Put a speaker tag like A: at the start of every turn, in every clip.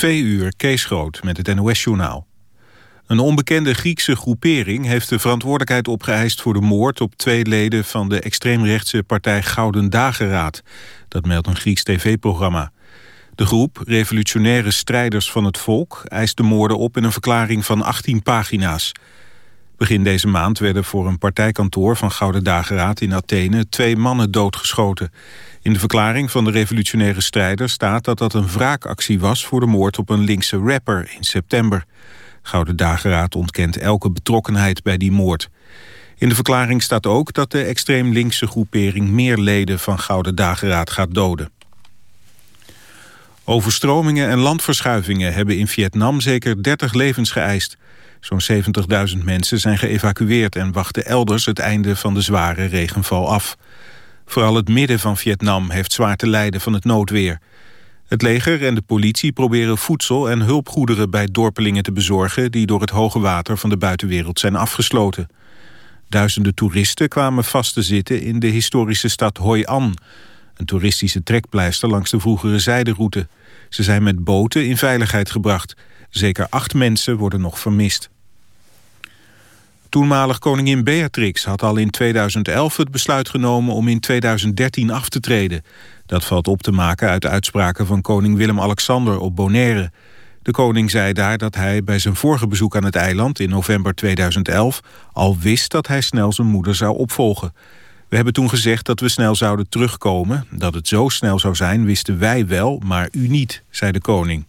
A: Twee uur, Kees Groot met het NOS-journaal. Een onbekende Griekse groepering heeft de verantwoordelijkheid opgeëist... voor de moord op twee leden van de extreemrechtse partij Gouden Dageraad. Dat meldt een Grieks tv-programma. De groep, Revolutionaire Strijders van het Volk... eist de moorden op in een verklaring van 18 pagina's. Begin deze maand werden voor een partijkantoor van Gouden Dageraad in Athene... twee mannen doodgeschoten. In de verklaring van de revolutionaire strijders staat dat dat een wraakactie was... voor de moord op een linkse rapper in september. Gouden Dageraad ontkent elke betrokkenheid bij die moord. In de verklaring staat ook dat de extreem linkse groepering... meer leden van Gouden Dageraad gaat doden. Overstromingen en landverschuivingen hebben in Vietnam zeker 30 levens geëist. Zo'n 70.000 mensen zijn geëvacueerd en wachten elders het einde van de zware regenval af. Vooral het midden van Vietnam heeft zwaar te lijden van het noodweer. Het leger en de politie proberen voedsel en hulpgoederen bij dorpelingen te bezorgen... die door het hoge water van de buitenwereld zijn afgesloten. Duizenden toeristen kwamen vast te zitten in de historische stad Hoi An... een toeristische trekpleister langs de vroegere zijderoute. Ze zijn met boten in veiligheid gebracht. Zeker acht mensen worden nog vermist. Toenmalig koningin Beatrix had al in 2011 het besluit genomen om in 2013 af te treden. Dat valt op te maken uit uitspraken van koning Willem-Alexander op Bonaire. De koning zei daar dat hij bij zijn vorige bezoek aan het eiland in november 2011 al wist dat hij snel zijn moeder zou opvolgen. We hebben toen gezegd dat we snel zouden terugkomen. Dat het zo snel zou zijn wisten wij wel, maar u niet, zei de koning.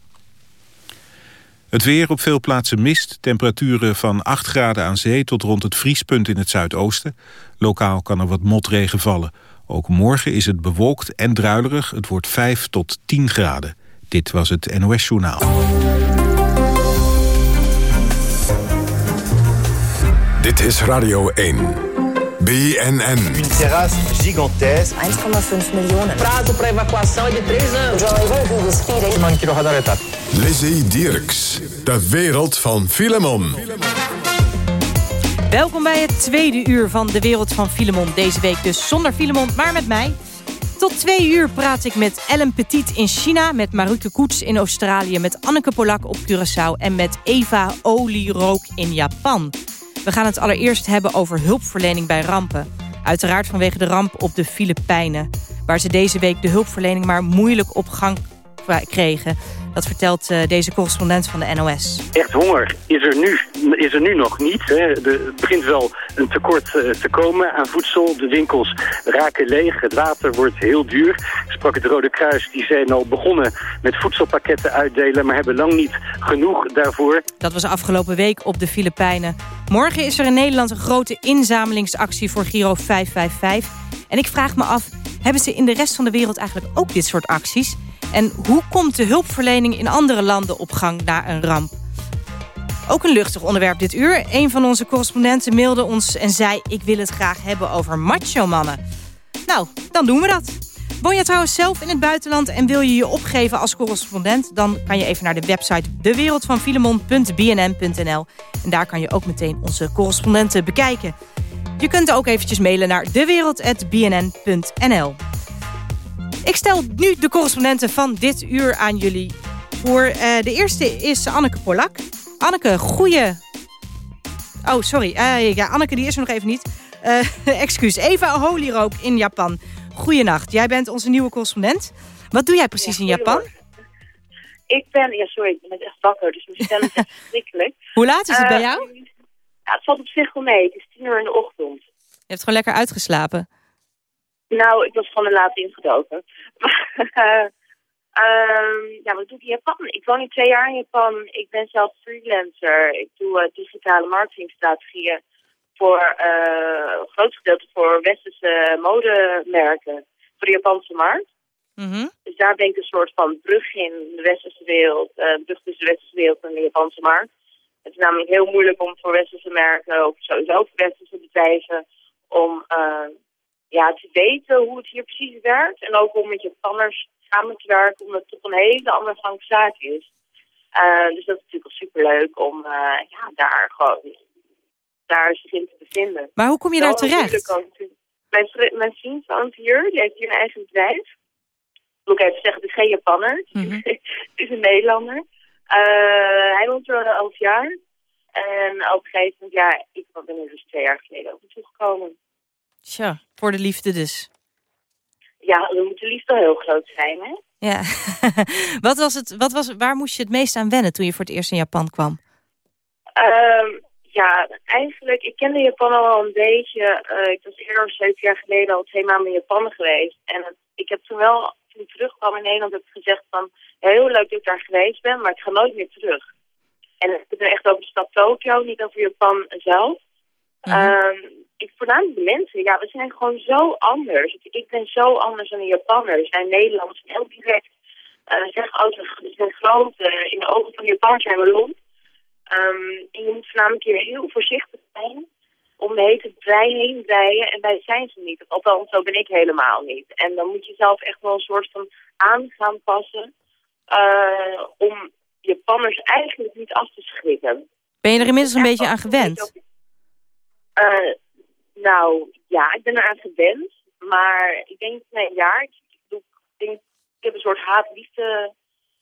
A: Het weer op veel plaatsen mist. Temperaturen van 8 graden aan zee tot rond het vriespunt in het zuidoosten. Lokaal kan er wat motregen vallen. Ook morgen is het bewolkt en druilerig. Het wordt 5 tot 10 graden. Dit was het NOS Journaal.
B: Dit is Radio 1. BNN.
C: Une terrasse gigantesque.
D: 1,5 miljoen.
E: Prazo para evacuação é de 3 anos.
B: Lizzie Dierks. De wereld van Filemon.
F: Welkom bij het tweede uur van De Wereld van Filemon. Deze week dus zonder Filemon, maar met mij. Tot twee uur praat ik met Ellen Petit in China... met Maruke Koets in Australië... met Anneke Polak op Curaçao... en met Eva Olierook in Japan. We gaan het allereerst hebben over hulpverlening bij rampen. Uiteraard vanwege de ramp op de Filipijnen... waar ze deze week de hulpverlening maar moeilijk op gang kregen. Dat vertelt uh, deze correspondent van de NOS.
G: Echt honger is er nu, is er nu nog niet. Hè. De, het begint wel een tekort uh, te komen aan voedsel. De winkels raken leeg. Het water wordt heel duur. Ik sprak het Rode Kruis. Die zijn al begonnen met voedselpakketten uitdelen... maar hebben lang niet genoeg daarvoor.
F: Dat was afgelopen week op de Filipijnen. Morgen is er in Nederland een grote inzamelingsactie voor Giro 555. En ik vraag me af, hebben ze in de rest van de wereld eigenlijk ook dit soort acties... En hoe komt de hulpverlening in andere landen op gang na een ramp? Ook een luchtig onderwerp dit uur. Een van onze correspondenten mailde ons en zei... ik wil het graag hebben over macho-mannen. Nou, dan doen we dat. Woon je trouwens zelf in het buitenland en wil je je opgeven als correspondent... dan kan je even naar de website dewereldvanfilemon.bnn.nl. En daar kan je ook meteen onze correspondenten bekijken. Je kunt ook eventjes mailen naar dewereld.bnn.nl. Ik stel nu de correspondenten van dit uur aan jullie voor. Uh, de eerste is Anneke Polak. Anneke, goeie... Oh, sorry. Uh, ja, Anneke die is er nog even niet. Uh, excuus. Eva Holirook in Japan. Goeienacht. Jij bent onze nieuwe correspondent. Wat doe jij precies in Japan?
H: Ik ben... Ja, sorry. Ik ben echt wakker. Dus mijn stem is echt verschrikkelijk.
F: Hoe laat is het bij jou?
H: Ja, het valt op zich wel mee. Het is tien uur in de ochtend.
F: Je hebt gewoon lekker uitgeslapen.
H: Nou, ik was gewoon een laat ingedoken. uh, ja, wat doe ik in Japan? Ik woon nu twee jaar in Japan. Ik ben zelf freelancer. Ik doe uh, digitale marketingstrategieën voor uh, een groot gedeelte voor westerse modemerken voor de Japanse markt.
F: Mm
H: Dus daar ben ik een soort van brug in de westerse wereld, brug tussen de westerse wereld en de Japanse markt. Het is namelijk heel moeilijk om voor westerse merken, of sowieso voor westerse bedrijven, om uh, ja, te weten hoe het hier precies werkt. En ook om met Japanners samen te werken, omdat het toch een hele andere gang zaak is. Uh, dus dat is natuurlijk wel superleuk om uh, ja, daar gewoon daar zich in te bevinden.
F: Maar hoe kom je daar terecht?
H: Mijn, mijn vriend woont hier, die heeft hier een eigen bedrijf. Ik wil even zeggen, het is geen Japanner, mm -hmm. het is een Nederlander. Uh, hij woont er al elf jaar. En op een gegeven moment, ja, ik ben er dus twee jaar geleden ook naartoe gekomen.
F: Tja, voor de liefde dus.
H: Ja, dan moet de liefde heel groot zijn, hè?
F: Ja. wat was het, wat was, waar moest je het meest aan wennen toen je voor het eerst in Japan kwam?
H: Uh, ja, eigenlijk, ik kende Japan al een beetje. Uh, ik was eerder zeven jaar geleden al twee maanden in Japan geweest. En ik heb toen wel, toen ik terugkwam in Nederland, heb ik gezegd van... Heel leuk dat ik daar geweest ben, maar ik ga nooit meer terug. En het gaat echt over de stad Tokio, niet over Japan zelf. Mm -hmm. ik, voornamelijk de mensen, ja, we zijn gewoon zo anders. Ik ben zo anders dan de Japanners. Wij Nederlanders zijn heel direct. Uh, zeggen altijd, we zijn groot, uh, in de ogen van de Japanners zijn we lomp. Um, en je moet voornamelijk hier heel voorzichtig zijn om de hete brei heen breien. En wij zijn ze niet. Althans, zo ben ik helemaal niet. En dan moet je zelf echt wel een soort van aan gaan passen uh, om Japanners eigenlijk niet af te schrikken.
F: Ben je er inmiddels een beetje aan gewend?
H: Uh, nou, ja, ik ben eraan gewend. Maar ik denk na een jaar, ik, ik, denk, ik heb een soort haat-liefde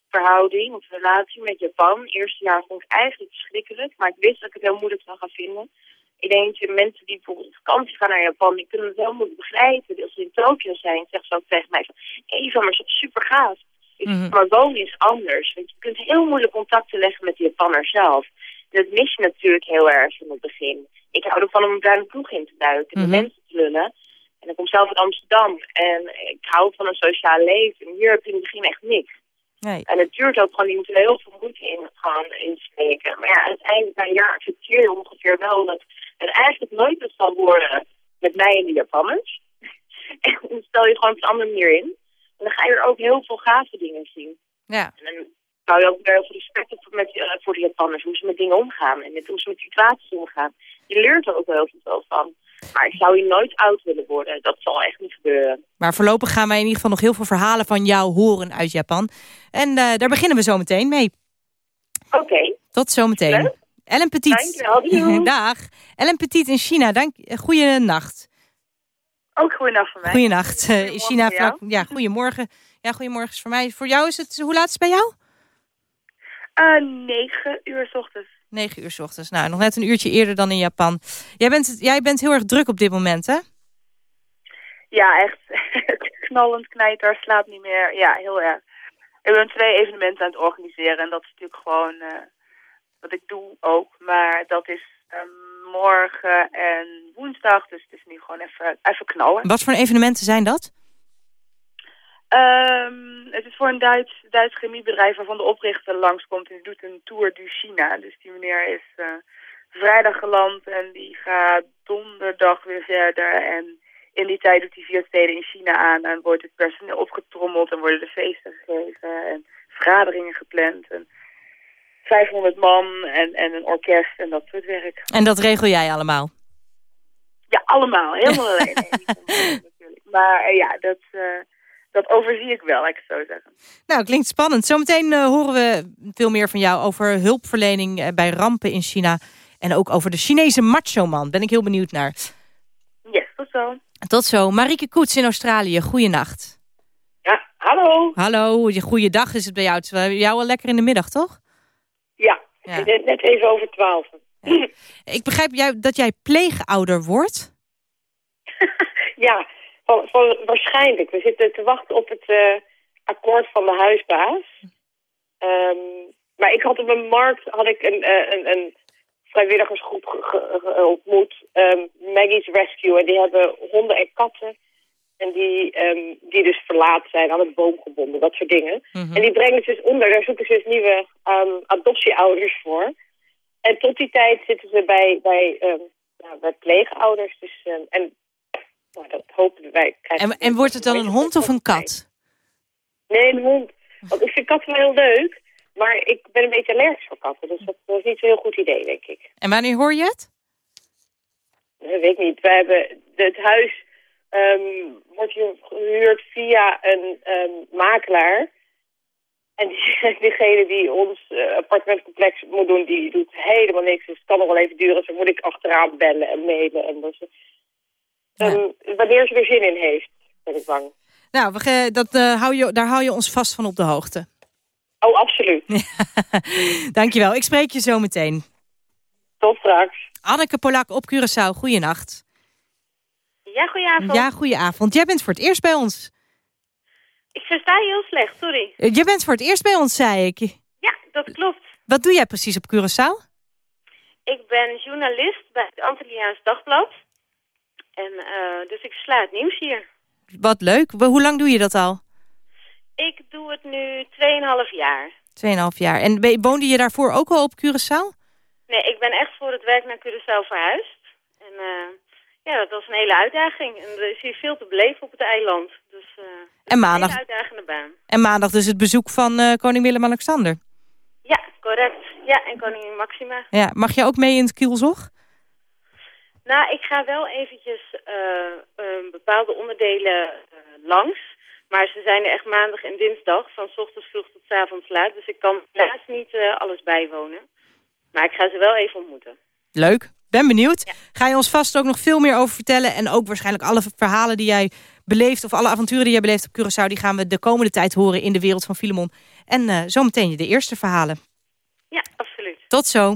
H: verhouding of relatie met Japan. Eerste jaar vond ik eigenlijk verschrikkelijk, maar ik wist dat ik het heel moeilijk zou gaan vinden. Ik denk dat mensen die bijvoorbeeld op vakantie gaan naar Japan, die kunnen het heel moeilijk begrijpen. Als ze in Tokio zijn, zeggen ze ook tegen mij van, Eva, maar het is super gaaf. Mm Maar wonen is anders. Want je kunt heel moeilijk contacten leggen met de Japanner zelf. En dat mis je natuurlijk heel erg in het begin. Ik hou ervan om een bruine ploeg in te duiken en de
F: Mhm.
H: mensen te lullen. En ik kom zelf uit Amsterdam en ik hou van een sociaal leven. En hier heb je in het begin echt niks.
F: Nee.
H: En het duurt ook gewoon, je moet er heel veel moeite in gaan insteken. Maar ja, uiteindelijk na een jaar accepteer je ongeveer wel dat het eigenlijk nooit wat zal worden met mij en de Japanners. En dan stel je gewoon op een andere manier in. En dan ga je er ook heel veel gave dingen zien.
F: Ja.
H: En dan hou je ook weer heel veel respect op met, uh, voor de Japanners. Hoe ze met dingen omgaan en met, hoe ze met situaties omgaan. Je leert er ook heel veel van. Maar ik zou hier nooit oud willen worden. Dat zal echt niet gebeuren.
F: Maar voorlopig gaan wij in ieder geval nog heel veel verhalen van jou horen uit Japan. En uh, daar beginnen we zo meteen mee.
H: Oké. Okay.
F: Tot zometeen.
H: Leuk.
F: Ellen Petit.
H: Dankjewel.
F: Dag. Ellen Petit in China. Dank. Goeienacht.
D: Ook goeienacht voor mij.
F: Goeienacht. Uh, in China vlak. Ja, goedemorgen. Ja, goedemorgen is voor mij. Voor jou is het. Hoe laat is het bij jou?
D: Uh, negen uur s ochtends.
F: 9 uur s ochtends. Nou, nog net een uurtje eerder dan in Japan. Jij bent, jij bent heel erg druk op dit moment, hè?
D: Ja, echt. Knallend knijter, slaapt niet meer. Ja, heel erg. Ik ben twee evenementen aan het organiseren. En dat is natuurlijk gewoon uh, wat ik doe ook. Maar dat is uh, morgen en woensdag. Dus het is nu gewoon even, even knallen.
F: Wat voor evenementen zijn dat?
D: Um, het is voor een Duits, Duits chemiebedrijf waarvan de oprichter langskomt en die doet een Tour du China. Dus die meneer is uh, vrijdag geland en die gaat donderdag weer verder. En in die tijd doet hij vier steden in China aan en wordt het personeel opgetrommeld en worden de feesten gegeven en vergaderingen gepland. En 500 man en, en een orkest en dat soort werk.
F: En dat regel jij allemaal?
D: Ja, allemaal. Helemaal alleen. Maar uh, ja, dat... Uh, dat overzie ik wel, ik het zo zeggen.
F: Nou, klinkt spannend. Zometeen uh, horen we veel meer van jou over hulpverlening uh, bij rampen in China. En ook over de Chinese macho-man. Ben ik heel benieuwd naar.
D: Yes, tot zo.
F: Tot zo. Marieke Koets in Australië. Goeienacht.
I: Ja, hallo.
F: Hallo. Goeiedag is het bij jou. Bij jou al lekker in de middag, toch?
I: Ja, is net even over twaalf.
F: Ja. Ik begrijp jij, dat jij pleegouder wordt.
I: ja, van, van, waarschijnlijk. We zitten te wachten op het uh, akkoord van de huisbaas. Um, maar ik had op een markt had ik een, uh, een, een vrijwilligersgroep ge, ge, ontmoet. Um, Maggie's Rescue. En die hebben honden en katten. En die, um, die dus verlaat zijn, aan een boom gebonden. Dat soort dingen.
F: Mhm.
I: Mm -hmm. En die brengen ze dus onder. Daar zoeken ze dus nieuwe adoptieouders voor. En tot die tijd zitten ze bij, bij, nou, bij pleegouders. Dus, en nou, dat hopen wij.
F: En, en wordt het dan een hond of een kat?
I: Nee, een hond. Want ik vind katten wel heel leuk. Maar ik ben een beetje allergisch voor katten. Dus dat is niet zo'n heel goed idee, denk ik.
F: En wanneer hoor je het?
I: Dat weet ik niet. We hebben het huis um, wordt hier gehuurd via een um, makelaar. En die, diegene die ons uh, appartementcomplex moet doen, die doet helemaal niks. Dus het kan nog wel even duren. Dus dan moet ik achteraan bellen en mailen. En dus, um, ja. Wanneer ze er zin in heeft, ben ik bang.
F: Nou, we, dat, uh, hou je, daar hou je ons vast van op de hoogte.
I: Oh, absoluut.
F: Dankjewel. Ik spreek je zo meteen.
I: Tot straks.
F: Anneke Polak op Curaçao. Goeienacht.
J: Ja, goedenavond.
F: Ja, goedenavond. Jij bent voor het eerst bij ons.
J: Ik versta je heel slecht, sorry.
F: Eh, Je bent voor het eerst bij ons, zei ik.
J: Ja, dat klopt.
F: Wat doe jij precies op Curaçao?
J: Ik ben journalist bij het Antilliaans Dagblad. En eh, dus ik sla het nieuws hier.
F: Wat leuk. Hoe lang doe je dat al?
J: Ik doe het nu 2,5 jaar.
F: Tweeënhalf jaar. En woonde je daarvoor ook al op Curaçao?
J: Nee, ik ben echt voor het werk naar Curaçao verhuisd. En eh, ja, dat was een hele uitdaging. En er is hier veel te beleven op het eiland. Dus eh,
F: En maandag,
J: een hele uitdagende baan.
F: en maandag dus het bezoek van eh, koning Willem-Alexander.
J: Ja, correct. Ja, en koningin Maxima.
F: Ja, mag je ook mee in het kielzog?
J: Nou, ik ga wel eventjes eh, eh, bepaalde onderdelen eh, langs. Maar ze zijn er echt maandag en dinsdag, van 's ochtends vroeg tot 's avonds laat. Dus ik kan helaas niet eh, alles bijwonen. Maar ik ga ze wel even ontmoeten.
F: Leuk. Ben benieuwd. Ga je ons vast ook nog veel meer over vertellen. En ook waarschijnlijk alle verhalen die jij beleeft... of alle avonturen die jij beleeft op Curaçao... die gaan we de komende tijd horen in de wereld van Filemon. En eh, zometeen de eerste verhalen.
J: Ja, absoluut.
F: Tot zo.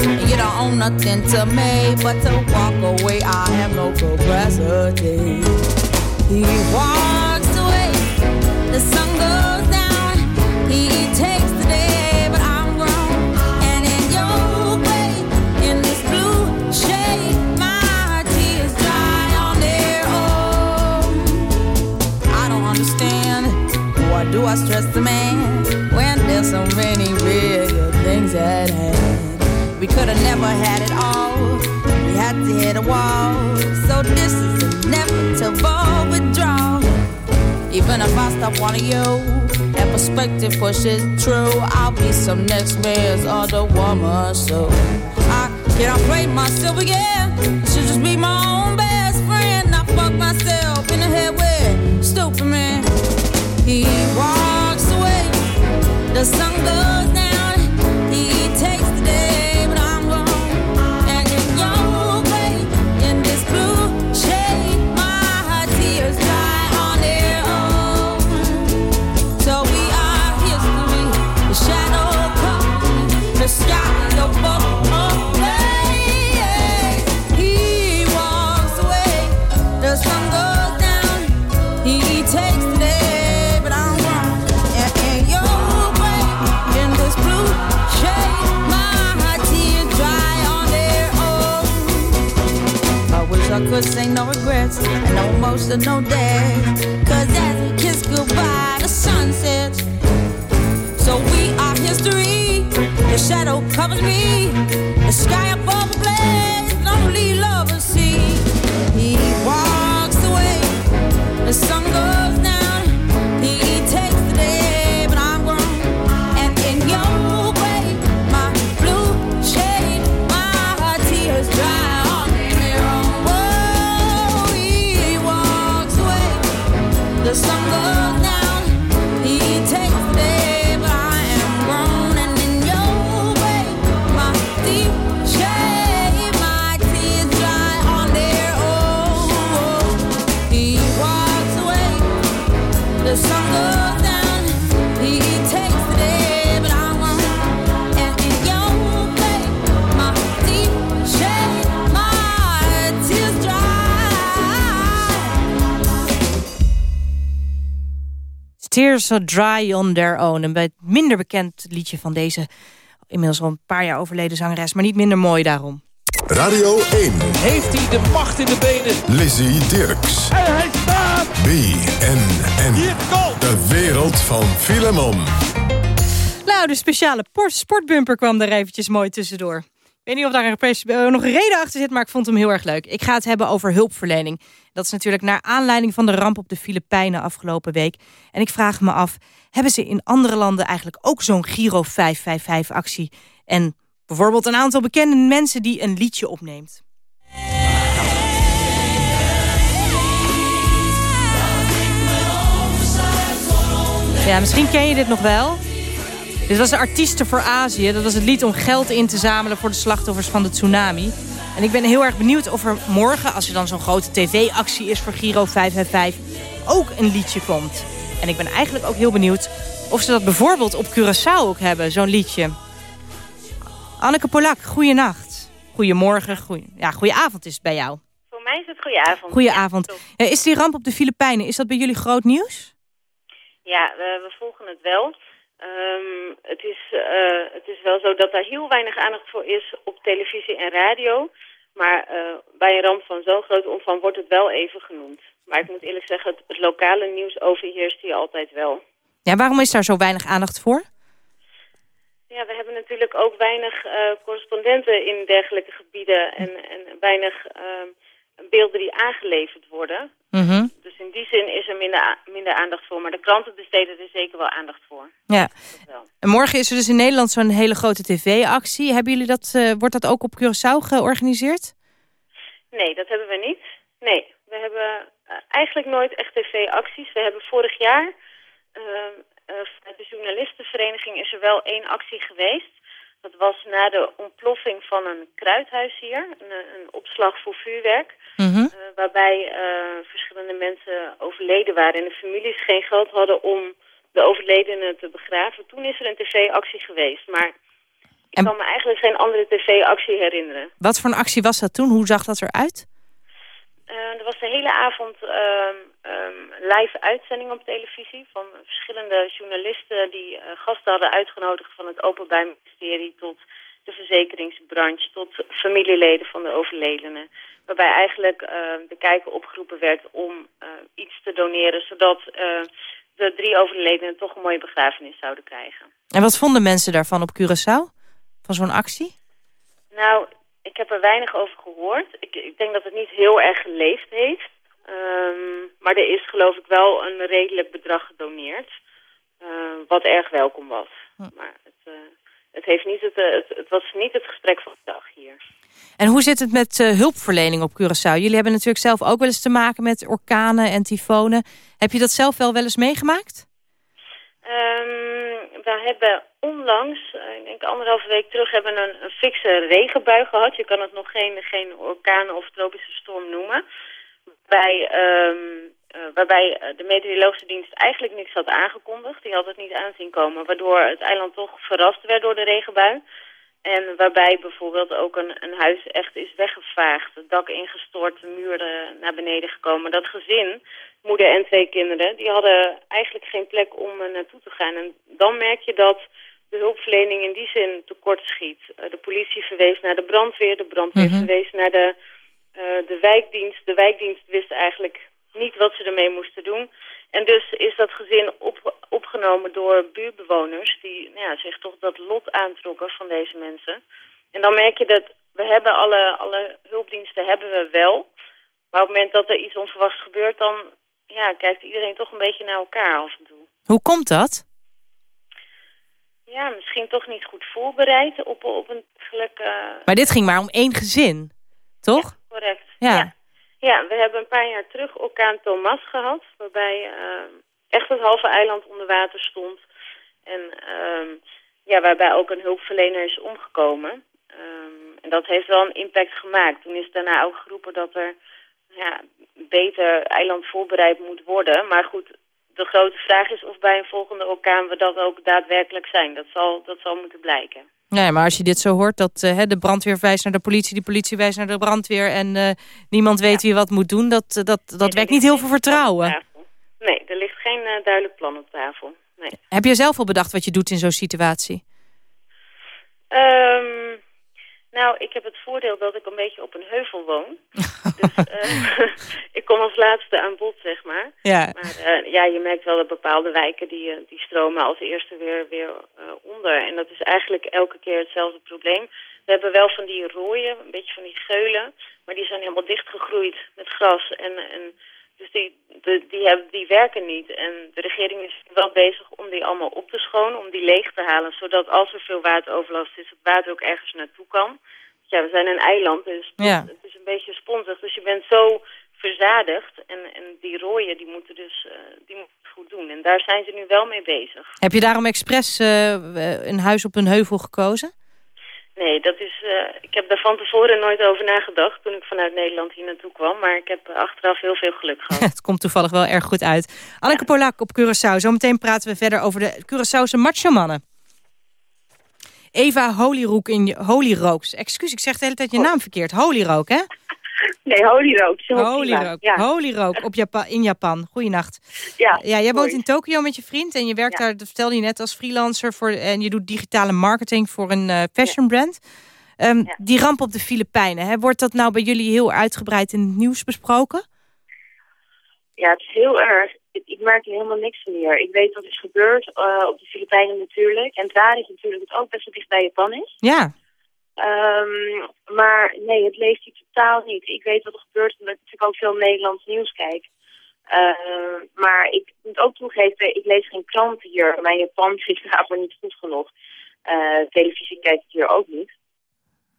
K: You don't own nothing to me but to walk away. I have no capacity. He walks away, the sun goes down. He takes the day, but I'm grown. And in your way, in this blue shade, my tears dry on their own. I don't understand. Why do I stress the man when there's so many real things at hand? We could have never had it all. We had to hit a wall. So this is inevitable withdrawal. Even if I stop wanting you and perspective pushes true, I'll be some next man's other woman. So I cannot play myself again. Should just be my own best friend. I fuck myself in the head with stupid man. He walks away. The sun goes down. Could say no regrets and no emotional day. Cause as we kiss goodbye, the sun sets. So we are history. The shadow covers me. The sky above the blaze, lovers see. He walks away. The sun goes The sun Tears
F: are dry on their own. Een minder bekend liedje van deze inmiddels al een paar jaar overleden zangeres. Maar niet minder mooi daarom.
B: Radio 1.
L: Heeft hij de macht in de benen?
B: Lizzie Dirks.
L: En hij staat!
B: BNN.
L: Hier, goal!
B: De wereld van Filemon.
F: Nou, de speciale por- sportbumper kwam er eventjes mooi tussendoor. Ik weet niet of daar een eh, nog een reden achter zit, maar ik vond hem heel erg leuk. Ik ga het hebben over hulpverlening. Dat is natuurlijk naar aanleiding van de ramp op de Filipijnen afgelopen week. En ik vraag me af, hebben ze in andere landen eigenlijk ook zo'n Giro 555-actie? En Bijvoorbeeld een aantal bekende mensen die een liedje opneemt. Ja, misschien ken je dit nog wel. Dit was de Artiesten voor Azië. Dat was het lied om geld in te zamelen voor de slachtoffers van de tsunami. En ik ben heel erg benieuwd of er morgen, als er dan zo'n grote tv-actie is voor Giro 555, ook een liedje komt. En ik ben eigenlijk ook heel benieuwd of ze dat bijvoorbeeld op Curaçao ook hebben, zo'n liedje. Anneke Polak, goeienacht. Goedemorgen, goeie, ja, goedenavond is het bij jou.
J: Voor mij is het goedenavond.
F: Goedenavond. Ja, is die ramp op de Filipijnen, is dat bij jullie groot nieuws?
J: Ja, we, we volgen het wel. Ehm, het, is, uh, het is wel zo dat daar heel weinig aandacht voor is op televisie en radio. Maar uh, bij een ramp van zo'n grote omvang wordt het wel even genoemd. Maar ik moet eerlijk zeggen, het, het lokale nieuws overheerst hier altijd wel.
F: Ja, waarom is daar zo weinig aandacht voor?
J: Ja, we hebben natuurlijk ook weinig uh, correspondenten in dergelijke gebieden en, en weinig uh, beelden die aangeleverd worden.
F: Mm -hmm.
J: Dus in die zin is er minder, minder aandacht voor. Maar de kranten besteden er zeker wel aandacht voor.
F: Ja. En morgen is er dus in Nederland zo'n hele grote tv-actie. Hebben jullie dat, uh, wordt dat ook op Curaçao georganiseerd?
J: Nee, dat hebben we niet. Nee, we hebben eigenlijk nooit echt tv-acties. We hebben vorig jaar vanuit de journalistenvereniging is er wel één actie geweest. Dat was na de ontploffing van een kruidhuis hier, een, een opslag voor vuurwerk.
F: Mm -hmm.
J: uh, waarbij uh, verschillende mensen overleden waren en de families geen geld hadden om de overledenen te begraven. Toen is er een tv-actie geweest, maar ik en... kan me eigenlijk geen andere tv-actie herinneren.
F: Wat voor een actie was dat toen? Hoe zag dat eruit?
J: Uh, er was de hele avond um, um, live uitzending op televisie van verschillende journalisten die uh, gasten hadden uitgenodigd van het Openbaar Ministerie tot de verzekeringsbranche, tot familieleden van de overledenen. Waarbij eigenlijk uh, de kijker opgeroepen werd om iets te doneren, zodat de drie overledenen toch een mooie begrafenis zouden krijgen.
F: En wat vonden mensen daarvan op Curaçao? Van zo'n actie?
J: Nou, ik heb er weinig over gehoord. Ik, ik denk dat het niet heel erg geleefd heeft. Um, maar er is geloof ik wel een redelijk bedrag gedoneerd. Uh, wat erg welkom was. Hm. Maar het, uh, het, heeft niet het, het, het, was niet het gesprek van de dag hier.
F: En hoe zit het met uh, hulpverlening op Curaçao? Jullie hebben natuurlijk zelf ook wel eens te maken met orkanen en tyfonen. Heb je dat zelf wel wel eens meegemaakt?
J: Um, we hebben onlangs, ik denk anderhalve week terug, hebben we een, een fikse regenbui gehad. Je kan het nog geen, geen orkaan of tropische storm noemen. Waarbij, um, uh, waarbij de meteorologische dienst eigenlijk niks had aangekondigd. Die had het niet aanzien komen, waardoor het eiland toch verrast werd door de regenbui. En waarbij bijvoorbeeld ook een, een huis echt is weggevaagd. Het dak ingestort, de muren naar beneden gekomen. Dat gezin, moeder en twee kinderen, die hadden eigenlijk geen plek om naartoe te gaan. En dan merk je dat de hulpverlening in die zin tekort schiet. Uh, de politie verwees naar de brandweer, de brandweer mm -hmm. verwees naar de, uh, de wijkdienst. De wijkdienst wist eigenlijk niet wat ze ermee moesten doen. En dus is dat gezin op, opgenomen door buurtbewoners die nou ja, zich toch dat lot aantrokken van deze mensen. En dan merk je dat we hebben alle, alle hulpdiensten hebben we wel. Maar op het moment dat er iets onverwachts gebeurt, dan ja, kijkt iedereen toch een beetje naar elkaar af en toe.
F: Hoe komt dat?
J: Ja, misschien toch niet goed voorbereid op, op een. Uh...
F: Maar dit ging maar om één gezin, toch?
J: Ja, correct.
F: Ja.
J: ja. Ja, we hebben een paar jaar terug orkaan Thomas gehad, waarbij uh, echt het halve eiland onder water stond. En uh, ja, waarbij ook een hulpverlener is omgekomen. Um, en dat heeft wel een impact gemaakt. Toen is daarna ook geroepen dat er ja, beter eiland voorbereid moet worden. Maar goed, de grote vraag is of bij een volgende orkaan we dat ook daadwerkelijk zijn. Dat zal, dat zal moeten blijken.
F: Nee, maar als je dit zo hoort, dat uh, de brandweer wijst naar de politie... de politie wijst naar de brandweer en uh, niemand weet ja. wie wat moet doen... dat, dat, dat nee, wekt niet heel veel vertrouwen.
J: Nee, er ligt geen uh, duidelijk plan op tafel. Nee.
F: Heb je zelf al bedacht wat je doet in zo'n situatie?
J: Um, nou, ik heb het voordeel dat ik een beetje op een heuvel woon. dus uh, ik kom als laatste aan bod, zeg maar.
F: Ja.
J: Maar uh, ja, je merkt wel dat bepaalde wijken die, die stromen als eerste weer, weer uh, onder. En dat is eigenlijk elke keer hetzelfde probleem. We hebben wel van die rooien, een beetje van die geulen. Maar die zijn helemaal dichtgegroeid met gras. En, en Dus die, de, die, hebben, die werken niet. En de regering is wel bezig om die allemaal op te schonen, om die leeg te halen. Zodat als er veel wateroverlast is, het water ook ergens naartoe kan. Ja, we zijn een eiland, dus
F: Ja.
J: het is een beetje sponsig. Dus je bent zo verzadigd. En, en die rooien, die moeten dus eh, die moeten het goed doen. En daar zijn ze nu wel mee bezig.
F: Heb je daarom expres eh, een huis op een heuvel gekozen?
J: Nee, dat is, eh, ik heb daar van tevoren nooit over nagedacht toen ik vanuit Nederland hier naartoe kwam. Maar ik heb achteraf heel veel geluk gehad.
F: Het komt toevallig wel erg goed uit. Anneke Polak op Curaçao. Zometeen praten we verder over de Curaçaose macho-mannen. Eva Holyrook in Holyrooks. Excuus, ik zeg de hele tijd je naam verkeerd. Holyrook, hè?
H: Nee, Holyrook.
F: Holyrook.
H: Ja.
F: Holyrook op Japa in Japan. Goeienacht.
H: Ja,
F: Ja, jij woont in Tokio met je vriend en je werkt
H: Ja.
F: daar, dat vertelde je net, als freelancer voor en je doet digitale marketing voor een eh, fashion brand. Ehm, Die ramp op de Filipijnen, hè, wordt dat nou bij jullie heel uitgebreid in het nieuws besproken?
H: Ja, het is heel erg. Ik, ik merk er helemaal niks van hier. Ik weet wat is gebeurd eh, op de Filipijnen natuurlijk. En het rare is natuurlijk het ook best wel dicht bij Japan is.
F: Ja,
H: Ehm, maar nee, het leeft hier totaal niet. Ik weet wat er gebeurt omdat ik natuurlijk ook veel Nederlands nieuws kijk. Ehm, maar ik moet ook toegeven, ik lees geen kranten hier. Mijn Japans is daarvoor niet goed genoeg. Eh, televisie kijk ik hier ook niet.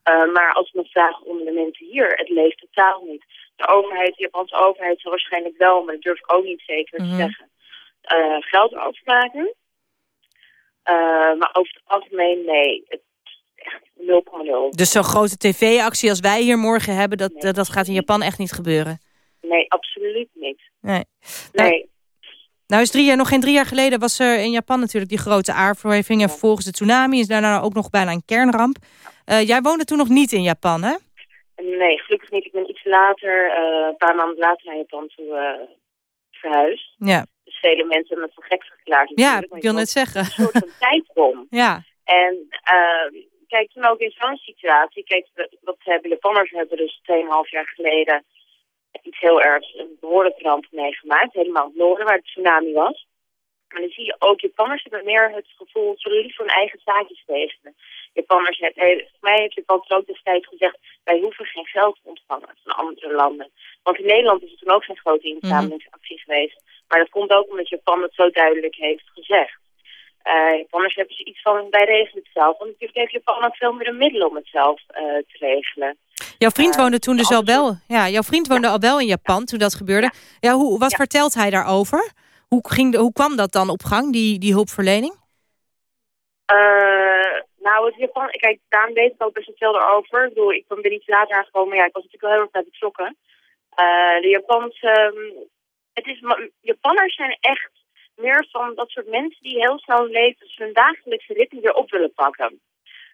H: Eh, maar als we me vragen om de mensen hier, het leeft totaal niet. De overheid, de Japanse overheid zal waarschijnlijk wel, maar dat durf ik ook niet zeker
F: Mhm.
H: te zeggen, eh, geld overmaken. Maar over het algemeen, nee, het 0,0.
F: dus zo'n grote tv-actie als wij hier morgen hebben, dat, dat, dat gaat in Japan echt niet gebeuren.
H: Nee, absoluut niet.
F: Nee.
H: Nee.
F: Nou is drie jaar, nog geen drie jaar geleden was er in Japan natuurlijk die grote aardbeving en vervolgens de tsunami is daarna ook nog bijna een kernramp. Eh, jij woonde toen nog niet in Japan, hè?
H: Nee, gelukkig niet. Ik ben iets later, eh, een paar maanden later naar Japan toe eh, verhuisd.
F: Ja,
H: Dus vele mensen hebben me voor gek verklaard.
F: ja ik wil net zeggen.
H: Een soort van tijdbom.
F: Ja,
H: En eh, kijk, toen ook in zo'n situatie, kijk, wat hebben Japanners hebben dus 2,5 jaar geleden iets heel ergs, een behoorlijke ramp meegemaakt. Helemaal in het noorden, waar de tsunami was. Maar dan zie je ook, Japanners hebben meer het gevoel, ze willen voor hun eigen zaakjes regelen. Japanners hebben, volgens mij heeft Japan ook destijds gezegd, wij hoeven geen geld te ontvangen van andere landen. Want in Nederland is het toen ook geen grote inzamelingsactie geweest. Maar dat komt ook omdat Japan het zo duidelijk heeft gezegd. Japanners hebben ze iets van, wij regelen het zelf. Want natuurlijk heeft Japan ook veel meer de middelen om het zelf eh, te regelen.
F: jouw vriend
H: Eh,
F: woonde toen dus al wel. Ja, jouw vriend woonde al wel in Japan toen dat gebeurde. Ja, hoe, wat
H: Ja.
F: vertelt hij daarover? Hoe, ging de, hoe kwam dat dan op gang, die, die hulpverlening?
H: Eh, nou, het Japan, kijk, daarom weet ik ook best wel veel erover. Ik bedoel, ik ben er iets later aangekomen, maar ja, ik was natuurlijk wel heel erg bij betrokken. De Japanse, ehm, het is, Japanners zijn echt meer van dat soort mensen die heel snel leven, dus hun dagelijkse ritme weer op willen pakken.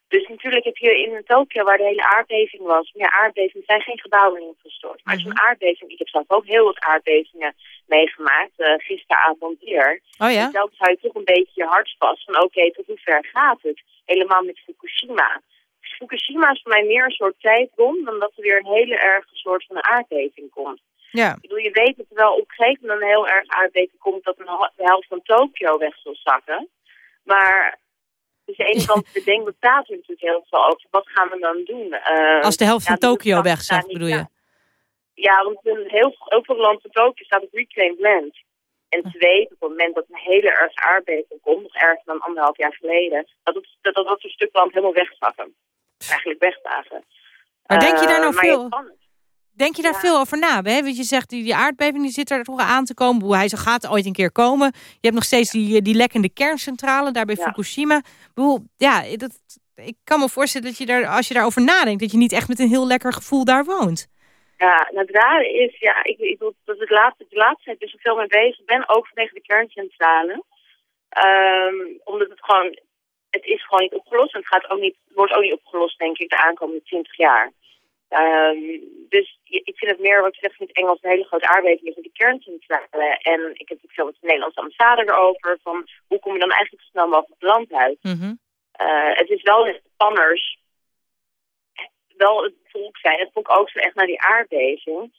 H: Dus natuurlijk heb je in Tokio, waar de hele aardbeving was, meer aardbevingen zijn geen gebouwen ingestort. Maar zo'n aardbeving, ik heb zelf ook heel wat aardbevingen meegemaakt, eh, gisteravond weer.
F: Oh ja?
H: Telkens hou je toch een beetje je hart vast van oké, tot hoe ver gaat het? Helemaal met Fukushima. Dus Fukushima is voor mij meer een soort tijdbom dan dat er weer een hele erge soort van aardbeving komt.
F: Ja.
H: Ik bedoel, je weet dat er wel op een gegeven moment een heel erg aardbeving komt dat de helft van Tokio weg zal zakken. Maar dus aan de ene kant we praten er natuurlijk heel veel over. Wat gaan we dan doen? Eh,
F: Als de helft van
H: de
F: Tokio wegzakt, bedoel je?
H: ja. Want in heel, heel veel landen van Tokio staat op reclaimed land. En weten op het moment dat een hele erg aardbeving komt, nog erger dan anderhalf jaar geleden, dat het, dat, dat, dat soort stuk land helemaal wegzakken. Eigenlijk wegzagen.
F: Maar denk je daar
H: Eh,
F: nou veel- Denk je daar veel over na? Hè? Want je zegt, die, die aardbeving die zit er toch aan te komen. Hoe Hij ze gaat ooit een keer komen. Je hebt nog steeds die, die lekkende kerncentrale daar bij
H: Ja.
F: Fukushima. Ik bedoel, ja, dat, ik kan me voorstellen dat je daar, als je daarover nadenkt... dat je niet echt met een heel lekker gevoel daar woont.
H: Ja, nou, het is, ja, ik, ik bedoel, dat ik laatste, de laatste tijd dus veel mee bezig ben, ook vanwege de kerncentrale. Ehm, omdat het gewoon, het is gewoon niet opgelost en het gaat ook niet, wordt ook niet opgelost, denk ik, de aankomende 20 jaar. Ehm, dus ik vind het meer, wat ik zeg in het Engels, een hele grote aardbeving is met die kerncentrale. En ik heb natuurlijk veel met de Nederlandse ambassade erover, van hoe kom je dan eigenlijk zo snel mogelijk op het land uit.
F: Mhm.
H: Eh, het is wel de Japanners, wel het volk zijn, het volk ook zo echt naar die aardbeving.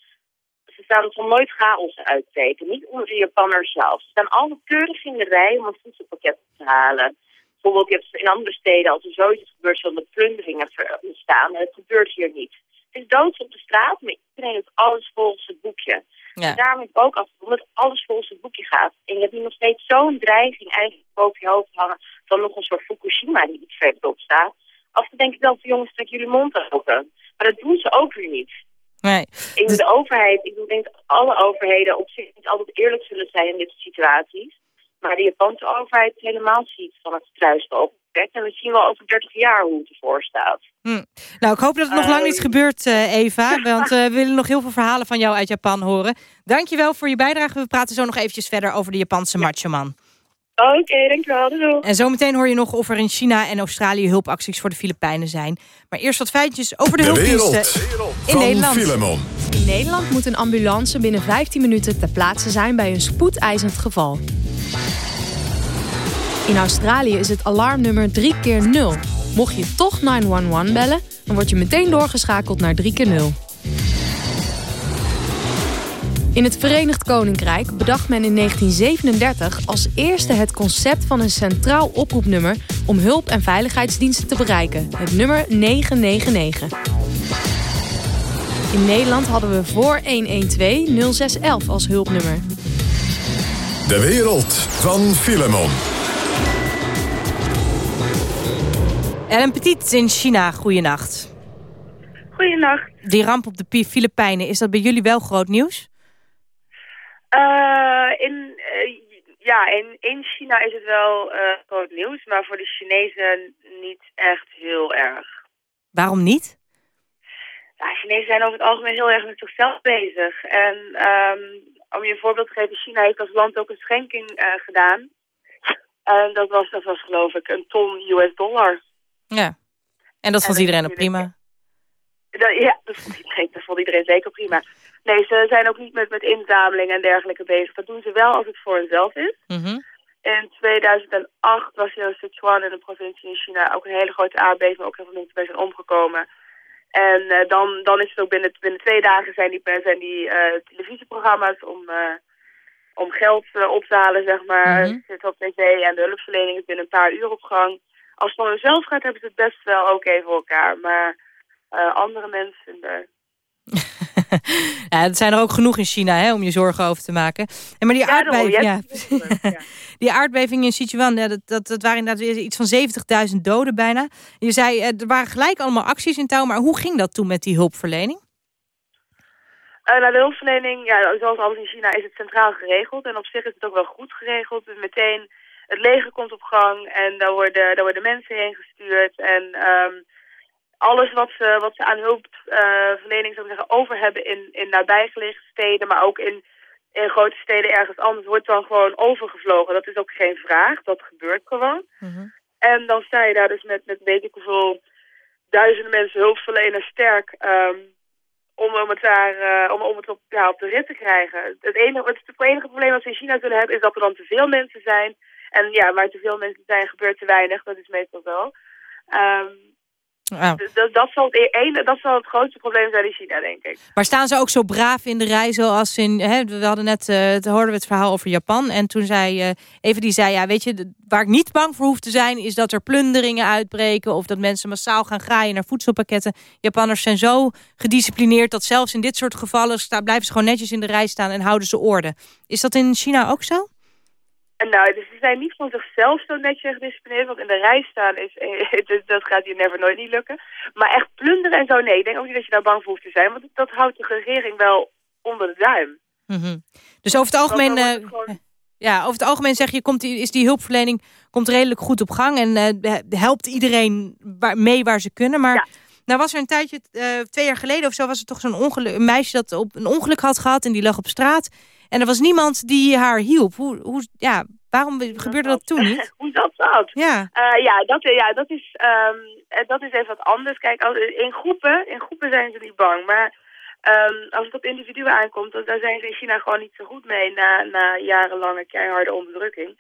H: Ze staan er van nooit chaos uitteken, niet onder de Japanners zelf. Ze staan altijd keurig in de rij om een voedselpakket te halen. Bijvoorbeeld, je hebt in andere steden, als er zoiets gebeurt, zullen er plunderingen ontstaan. En het gebeurt hier niet. Is dood op de straat, maar iedereen heeft alles volgens het boekje.
F: Ja.
H: En daarom heb ik ook af, omdat alles volgens het boekje gaat. En je hebt nu nog steeds zo'n dreiging eigenlijk boven je hoofd hangen van nog een soort Fukushima die iets verderop staat. Af te denken dan van jongens, trek jullie mond open. Maar dat doen ze ook weer niet.
F: Nee.
H: Ik bedoel, de overheid, ik denk dat alle overheden op zich niet altijd eerlijk zullen zijn in dit soort situaties. Maar de Japanse overheid helemaal ziet van het struisen op. En we zien wel over 30 jaar hoe het ervoor staat.
F: Hm. Nou, ik hoop dat het nog lang niet gebeurt, eh, Eva. Want eh, we willen nog heel veel verhalen van jou uit Japan horen. Dankjewel voor je bijdrage. We praten zo nog eventjes verder over de Japanse man.
H: Oké, dankjewel. Doei.
F: En zometeen hoor je nog of er in China en Australië hulpacties voor de Filipijnen zijn. Maar eerst wat feitjes over de,
B: De
F: hulpdiensten
B: wereld
F: in Nederland.
B: Filemon.
M: In Nederland moet een ambulance binnen 15 minuten ter plaatse zijn bij een spoedeisend geval. In Australië is het alarmnummer 3 keer 0. Mocht je toch 911 bellen, dan word je meteen doorgeschakeld naar 3 keer 0. In het Verenigd Koninkrijk bedacht men in 1937 als eerste het concept van een centraal oproepnummer om hulp- en veiligheidsdiensten te bereiken. Het nummer 999. In Nederland hadden we voor 112 0611 als hulpnummer.
B: De wereld van Filemon.
F: Ellen Petit in China, goeienacht.
D: Goedenacht.
F: Die ramp op de Pi- Filipijnen, is dat bij jullie wel groot nieuws?
D: Eh, in, eh, ja, in, in China is het wel eh, groot nieuws, maar voor de Chinezen niet echt heel erg.
F: Waarom niet?
D: Ja, Chinezen zijn over het algemeen heel erg met zichzelf bezig. En ehm, om je een voorbeeld te geven, China heeft als land ook een schenking gedaan. En dat was, dat was geloof ik een ton US dollar.
F: Ja. En dat vond iedereen ook prima.
D: Dat, ja, dat vond, iedereen, dat vond iedereen zeker prima. Nee, ze zijn ook niet met, met inzameling en dergelijke bezig. Dat doen ze wel als het voor hunzelf is.
F: Mhm.
D: In 2008 was hier in Sichuan in een provincie in China ook een hele grote aardbeving. Ook heel veel mensen bij zijn omgekomen. En eh, dan, dan is het ook binnen, binnen twee dagen zijn die, zijn die eh, televisieprogramma's om, eh, om geld eh, op te halen, zeg maar.
F: Mhm.
D: Zitten op tv en de hulpverlening is binnen een paar uur op gang. Als het van hunzelf gaat, hebben ze het best wel oké voor elkaar. Maar eh, andere mensen... eh,
F: ja, het zijn er ook genoeg in China hè, om je zorgen over te maken. En maar die
D: Ja,
F: aardbeving, ja,
D: ja.
F: die aardbeving in Sichuan, ja, dat, dat, dat waren inderdaad iets van 70.000 doden bijna. Je zei, eh, er waren gelijk allemaal acties in touw, maar hoe ging dat toen met die hulpverlening?
D: Nou, de hulpverlening, ja, zoals alles in China, is het centraal geregeld. En op zich is het ook wel goed geregeld. Meteen, het leger komt op gang en daar worden, daar worden mensen heen gestuurd. En ehm, alles wat ze, wat ze aan hulpverlening zou ik zeggen, over hebben in, in nabijgelegen steden, maar ook in, in grote steden ergens anders, wordt dan gewoon overgevlogen. Dat is ook geen vraag, dat gebeurt gewoon. En dan sta je daar dus met, met weet ik hoeveel duizenden mensen, hulpverleners sterk, ehm, om, om het daar eh, om, om het op, ja, op de rit te krijgen. Het enige, het, het enige probleem wat we in China zullen hebben is dat er dan te veel mensen zijn. En ja, waar te veel mensen zijn gebeurt te weinig, dat is meestal zo. Ehm,
F: Ja.
D: d- dat, dat, zal het, e- ene, dat zal het grootste probleem zijn in China, denk ik.
F: Maar staan ze ook zo braaf in de rij zoals in... Hè, we hadden net, eh, het hoorden we het verhaal over Japan. En toen zei eh even die zei, ja, weet je, waar ik niet bang voor hoef te zijn... is dat er plunderingen uitbreken of dat mensen massaal gaan graaien naar voedselpakketten. Japanners zijn zo gedisciplineerd dat zelfs in dit soort gevallen... Sta, blijven ze gewoon netjes in de rij staan en houden ze orde. Is dat in China ook zo?
D: En nou, dus ze zijn niet van zichzelf zo netjes gedisciplineerd, want in de rij staan is, dus dat gaat hier never nooit niet lukken. Maar echt plunderen en zo, nee, ik denk ook niet dat je daar bang voor hoeft te zijn, want dat houdt de regering wel onder de duim.
F: Mhm. Dus over het algemeen... Eh,
D: het gewoon-
F: Ja, over het algemeen zeg je, komt die, is die hulpverlening komt redelijk goed op gang en eh, helpt iedereen waar, mee waar ze kunnen. Maar nou was er een tijdje, eh, twee jaar geleden of zo, was er toch zo'n een meisje dat op een ongeluk had gehad en die lag op straat. En er was niemand die haar hielp. Hoe, hoe, ja, waarom gebeurde dat toen niet?
D: Hoe zat dat?
F: Ja.
D: Eh, ja, dat, ja, dat, is, ehm, eh, dat is even wat anders. Kijk, als, in, groepen, in groepen zijn ze niet bang. Maar ehm, als het op individuen aankomt, dan, daar zijn ze in China gewoon niet zo goed mee na, na jarenlange keiharde onderdrukking.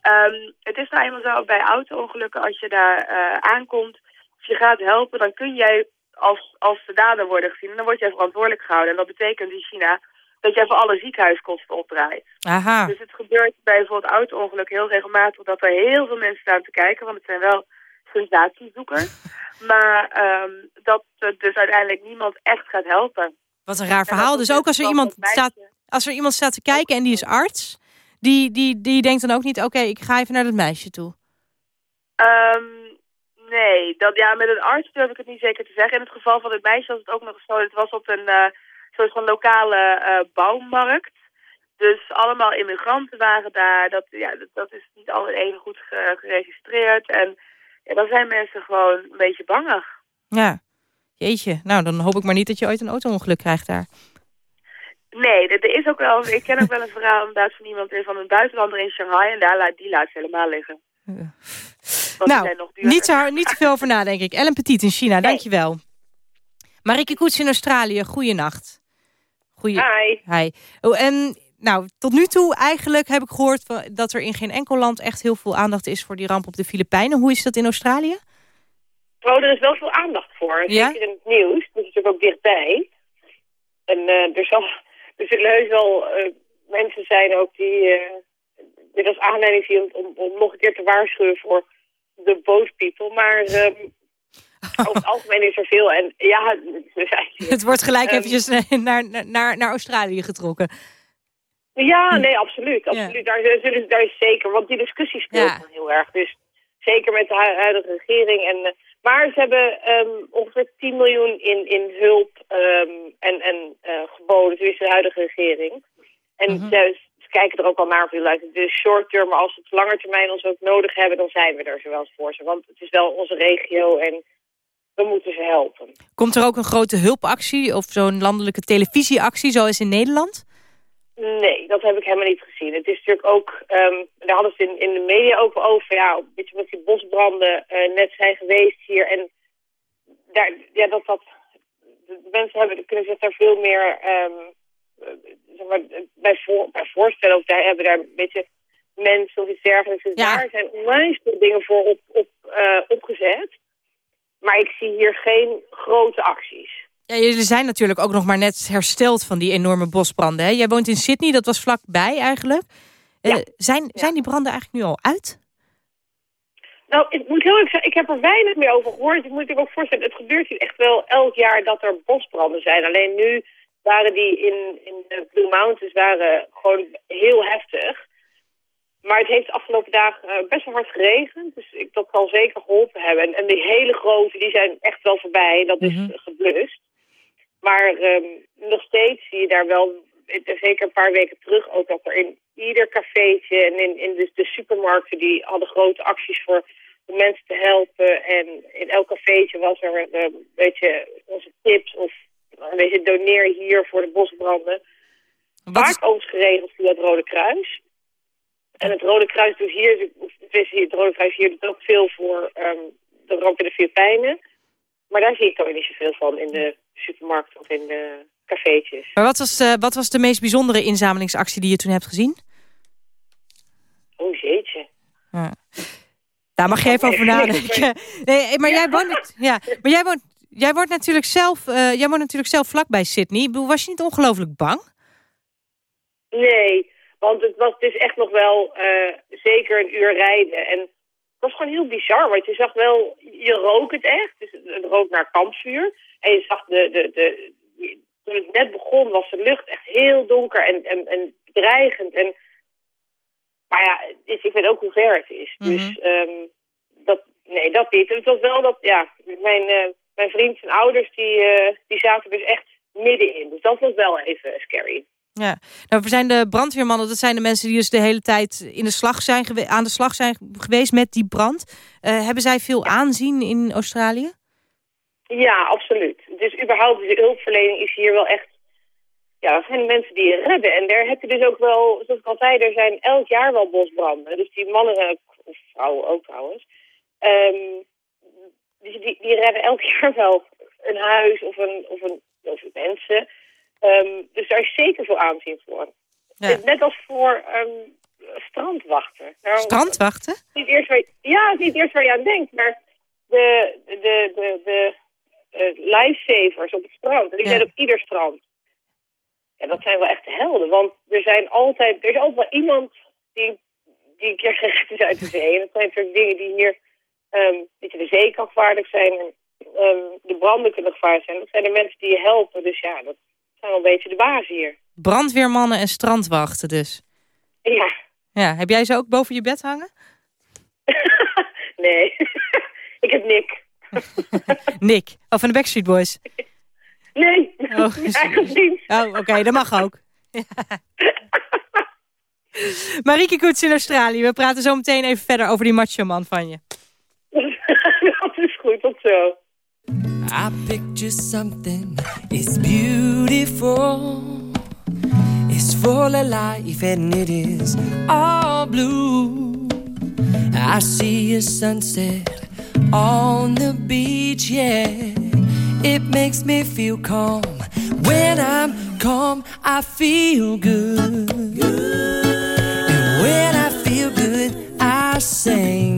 D: Ehm, het is nou eenmaal zo, bij auto-ongelukken, als je daar eh, aankomt, als je gaat helpen, dan kun jij als, als de dader worden gezien. En dan word jij verantwoordelijk gehouden. En dat betekent in China dat jij voor alle ziekenhuiskosten opdraait.
F: Aha.
D: Dus het gebeurt bij bijvoorbeeld auto-ongelukken heel regelmatig dat er heel veel mensen staan te kijken, want het zijn wel sensatiezoekers. maar ehm, dat dus uiteindelijk niemand echt gaat helpen.
F: Wat een raar verhaal. Dus ook als er iemand staat, Als er iemand staat te kijken en die is arts... die, die, die denkt dan ook niet, oké, ik ga even naar dat meisje toe.
D: Ehm, nee, dat, ja, met een arts durf ik het niet zeker te zeggen. In het geval van het meisje was het ook nog zo. Het was op een uh, soort van lokale uh, bouwmarkt. Dus allemaal immigranten waren daar. Dat, ja, dat, dat is niet altijd even goed geregistreerd. En ja, dan zijn mensen gewoon een beetje bangig.
F: Ja, jeetje. Nou, dan hoop ik maar niet dat je ooit een auto-ongeluk krijgt daar.
D: Nee, er is ook wel, ik ken ook wel een verhaal inderdaad van iemand van een buitenlander in Shanghai. En daar laat die laat ze helemaal liggen.
F: Ja. Nou, niet zo, niet te veel over na, denk ik. Ellen Petit in China, nee. dankjewel. Marike Koets in Australië, goeienacht.
I: Goeie... Hi.
F: Hi. Oh, en nou, tot nu toe eigenlijk heb ik gehoord dat er in geen enkel land echt heel veel aandacht is voor die ramp op de Filipijnen. Hoe is dat in Australië?
I: Oh, er is wel veel aandacht voor. Ja? Zeker in het nieuws. Dat is natuurlijk ook dichtbij. En uh, er, zal, er zullen heus wel uh, mensen zijn ook die uh, dit als aanleiding zien om, om, nog een keer te waarschuwen voor de boat people. Maar um, over het algemeen is er veel. En ja,
F: het wordt gelijk um, eventjes naar, naar, naar Australië getrokken.
I: Ja, nee, absoluut. absoluut. Daar, zullen, daar is zeker, want die discussie speelt ja. heel erg. Dus zeker met de huidige regering. En, uh, maar ze hebben um, ongeveer 10 miljoen in, in hulp um, en, en uh, geboden, dus de huidige regering. En mm -hmm. dus, kijken er ook al naar of het is short term, maar als we het langer termijn ons ook nodig hebben, dan zijn we er zowel voor ze. Want het is wel onze regio en we moeten ze helpen.
F: Komt er ook een grote hulpactie of zo'n landelijke televisieactie zoals in Nederland?
I: Nee, dat heb ik helemaal niet gezien. Het is natuurlijk ook, um, daar hadden ze in, in de media ook over, ja, een beetje met die bosbranden uh, net zijn geweest hier. En daar, ja, dat dat, de mensen hebben, kunnen zich daar veel meer um, zeg maar, bij, voor, bij voorstellen. Of daar hebben daar een beetje mensen of iets dergelijks. Dus ja. daar zijn onwijs veel dingen voor op, op, uh, opgezet. Maar ik zie hier geen grote acties.
F: Ja, jullie zijn natuurlijk ook nog maar net hersteld van die enorme bosbranden. Hè? Jij woont in Sydney, dat was vlakbij eigenlijk. Ja. Uh, zijn, zijn die branden eigenlijk nu al uit?
I: Nou, ik moet heel erg zeggen, ik heb er weinig meer over gehoord. Ik moet je ook voorstellen, het gebeurt hier echt wel elk jaar dat er bosbranden zijn. Alleen nu waren die in, in de Blue Mountains waren gewoon heel heftig. Maar het heeft de afgelopen dagen uh, best wel hard geregend. Dus ik, dat zal zeker geholpen hebben. En, en die hele grote, die zijn echt wel voorbij. Dat is mm -hmm. geblust. Maar um, nog steeds zie je daar wel, zeker een paar weken terug ook, dat er in ieder cafeetje en in, in de, de supermarkten, die hadden grote acties voor om mensen te helpen. En in elk cafeetje was er een ehm, beetje onze tips of een beetje doneer hier voor de bosbranden. Wat Vaak overigens geregeld via het Rode Kruis. En het Rode Kruis doet hier, het Rode Kruis hier doet ook veel voor um, de ramp in de Filipijnen. Maar daar zie ik toch niet zoveel van in de supermarkt of in de cafeetjes.
F: Maar wat was, uh, wat was de meest bijzondere inzamelingsactie die je toen hebt gezien?
I: Oh jeetje.
F: Ja. Daar mag je even over nadenken. Nee, maar jij woont, ja, maar jij woont, jij woont natuurlijk zelf, uh, jij woont natuurlijk zelf vlakbij Sydney. Was je niet ongelooflijk bang?
I: Nee, want het, was, het is echt nog wel uh, zeker een uur rijden. En het was gewoon heel bizar, want je zag wel, je rook het echt. Dus het rook naar kampvuur. En je zag de, de, de, toen het net begon was de lucht echt heel donker en, en, en dreigend. En, maar ja, dus ik weet ook hoe ver het is. Mm -hmm. Dus um, dat, nee, dat niet. Het was wel dat, ja, mijn, uh, mijn vriend en ouders die, uh, die zaten dus echt middenin. Dus dat was wel even scary.
F: Ja, nou, we zijn de brandweermannen, dat zijn de mensen die dus de hele tijd in de slag zijn aan de slag zijn geweest met die brand. Uh, hebben zij veel aanzien in Australië?
I: Ja, absoluut. Dus überhaupt, de hulpverlening is hier wel echt... Ja, dat zijn de mensen die je redden. En daar heb je dus ook wel, zoals ik al zei, er zijn elk jaar wel bosbranden. Dus die mannen, of vrouwen ook trouwens, um, die, die, die redden elk jaar wel een huis of, een, of, een, of mensen. Um, dus daar is zeker veel aanzien voor. Ja. Net als voor um, strandwachten.
F: Nou, strandwachten?
I: Niet eerst waar, ja, niet eerst waar je aan denkt, maar de, de, de, de uh, lifesavers op het strand. Die ja. zijn op ieder strand. Ja, dat zijn wel echt helden. Want er zijn altijd, er is altijd wel iemand die, die een keer gered is uit de zee. En dat zijn natuurlijk dingen die hier, um, weet je, de zee kan gevaarlijk zijn. En um, de branden kunnen gevaarlijk zijn. Dat zijn de mensen die je helpen. Dus ja, dat zijn wel een beetje de baas hier.
F: Brandweermannen en strandwachten dus.
I: Ja.
F: Ja, heb jij ze ook boven je bed hangen?
I: Nee. ik heb Nick.
F: Nick, oh, van de Backstreet Boys.
I: Nee.
F: Oh,
I: niet.
F: Oh, oké, dat mag ook. Marieke Koets in Australië. We praten zo meteen even verder over die macho man van je.
I: Dat is goed, tot zo.
K: I picture something, it's beautiful. It's full of life and it is all blue. I see a sunset on the beach, yeah. It makes me feel calm. When I'm calm, I feel good. And when I feel good, I sing.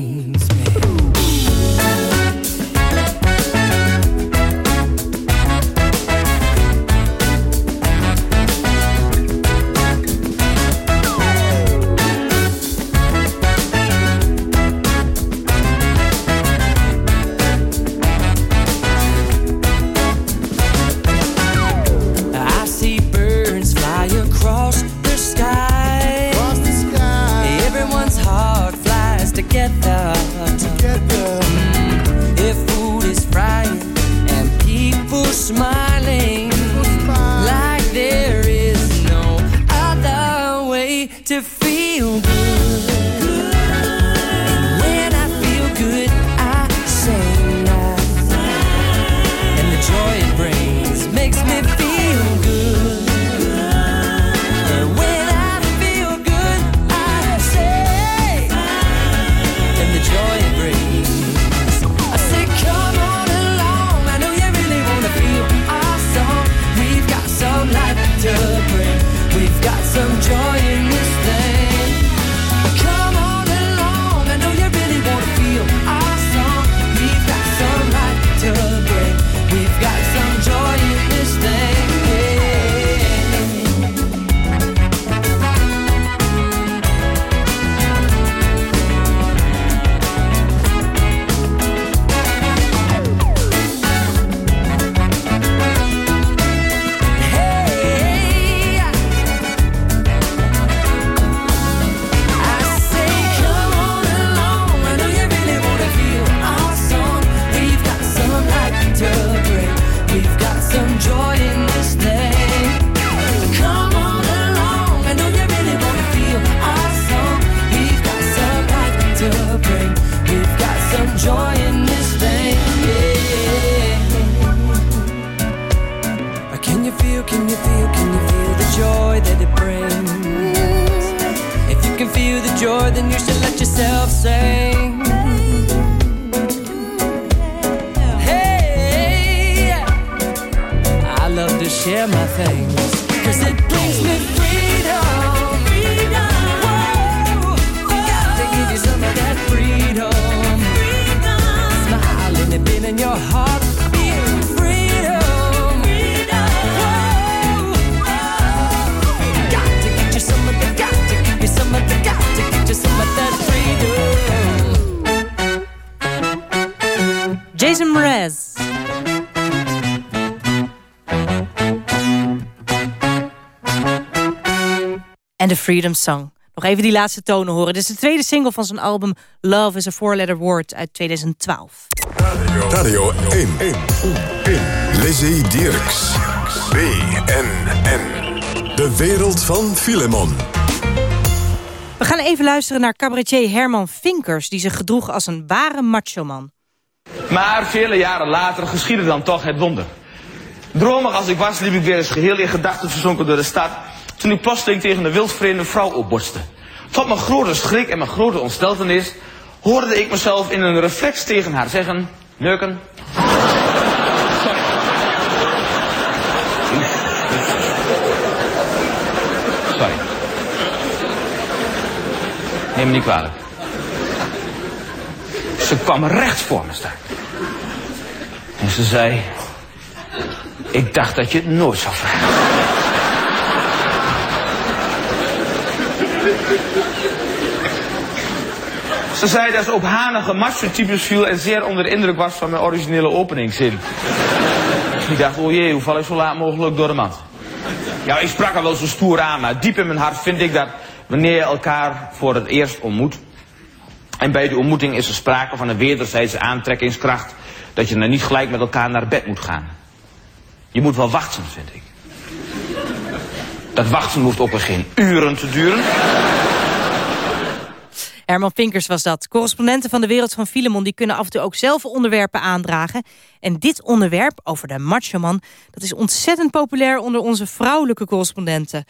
K: Freedom
F: Song. Nog even die laatste tonen horen. Dit is de tweede single van zijn album Love is a Four-Letter Word uit 2012.
B: Radio 1. 1. 1. Lizzie Dierks. BNN. De wereld van Filemon.
F: We gaan even luisteren naar cabaretier Herman Vinkers... die zich gedroeg als een ware machoman.
N: Maar vele jaren later geschiedde dan toch het wonder. Dromig als ik was, liep ik weer eens geheel in gedachten verzonken door de stad... toen ik plotseling tegen een wildvreemde vrouw opbotste. Tot mijn grote schrik en mijn grote ontsteltenis... hoorde ik mezelf in een reflex tegen haar zeggen... Neuken. Sorry. Sorry. Neem me niet kwalijk. Ze kwam recht voor me staan. En ze zei... Ik dacht dat je het nooit zou vragen. Ze zei dat ze op hanige macho-types viel en zeer onder de indruk was van mijn originele openingszin. ik dacht, oh jee, hoe val ik zo laat mogelijk door de mand? Ja, ik sprak er wel zo stoer aan, maar diep in mijn hart vind ik dat wanneer je elkaar voor het eerst ontmoet... en bij de ontmoeting is er sprake van een wederzijdse aantrekkingskracht... dat je dan niet gelijk met elkaar naar bed moet gaan. Je moet wel wachten, vind ik. Dat wachten hoeft ook weer geen uren te duren.
F: Herman Vinkers was dat. Correspondenten van de Wereld van Filemon... die kunnen af en toe ook zelf onderwerpen aandragen. En dit onderwerp over de macho-man... dat is ontzettend populair onder onze vrouwelijke correspondenten.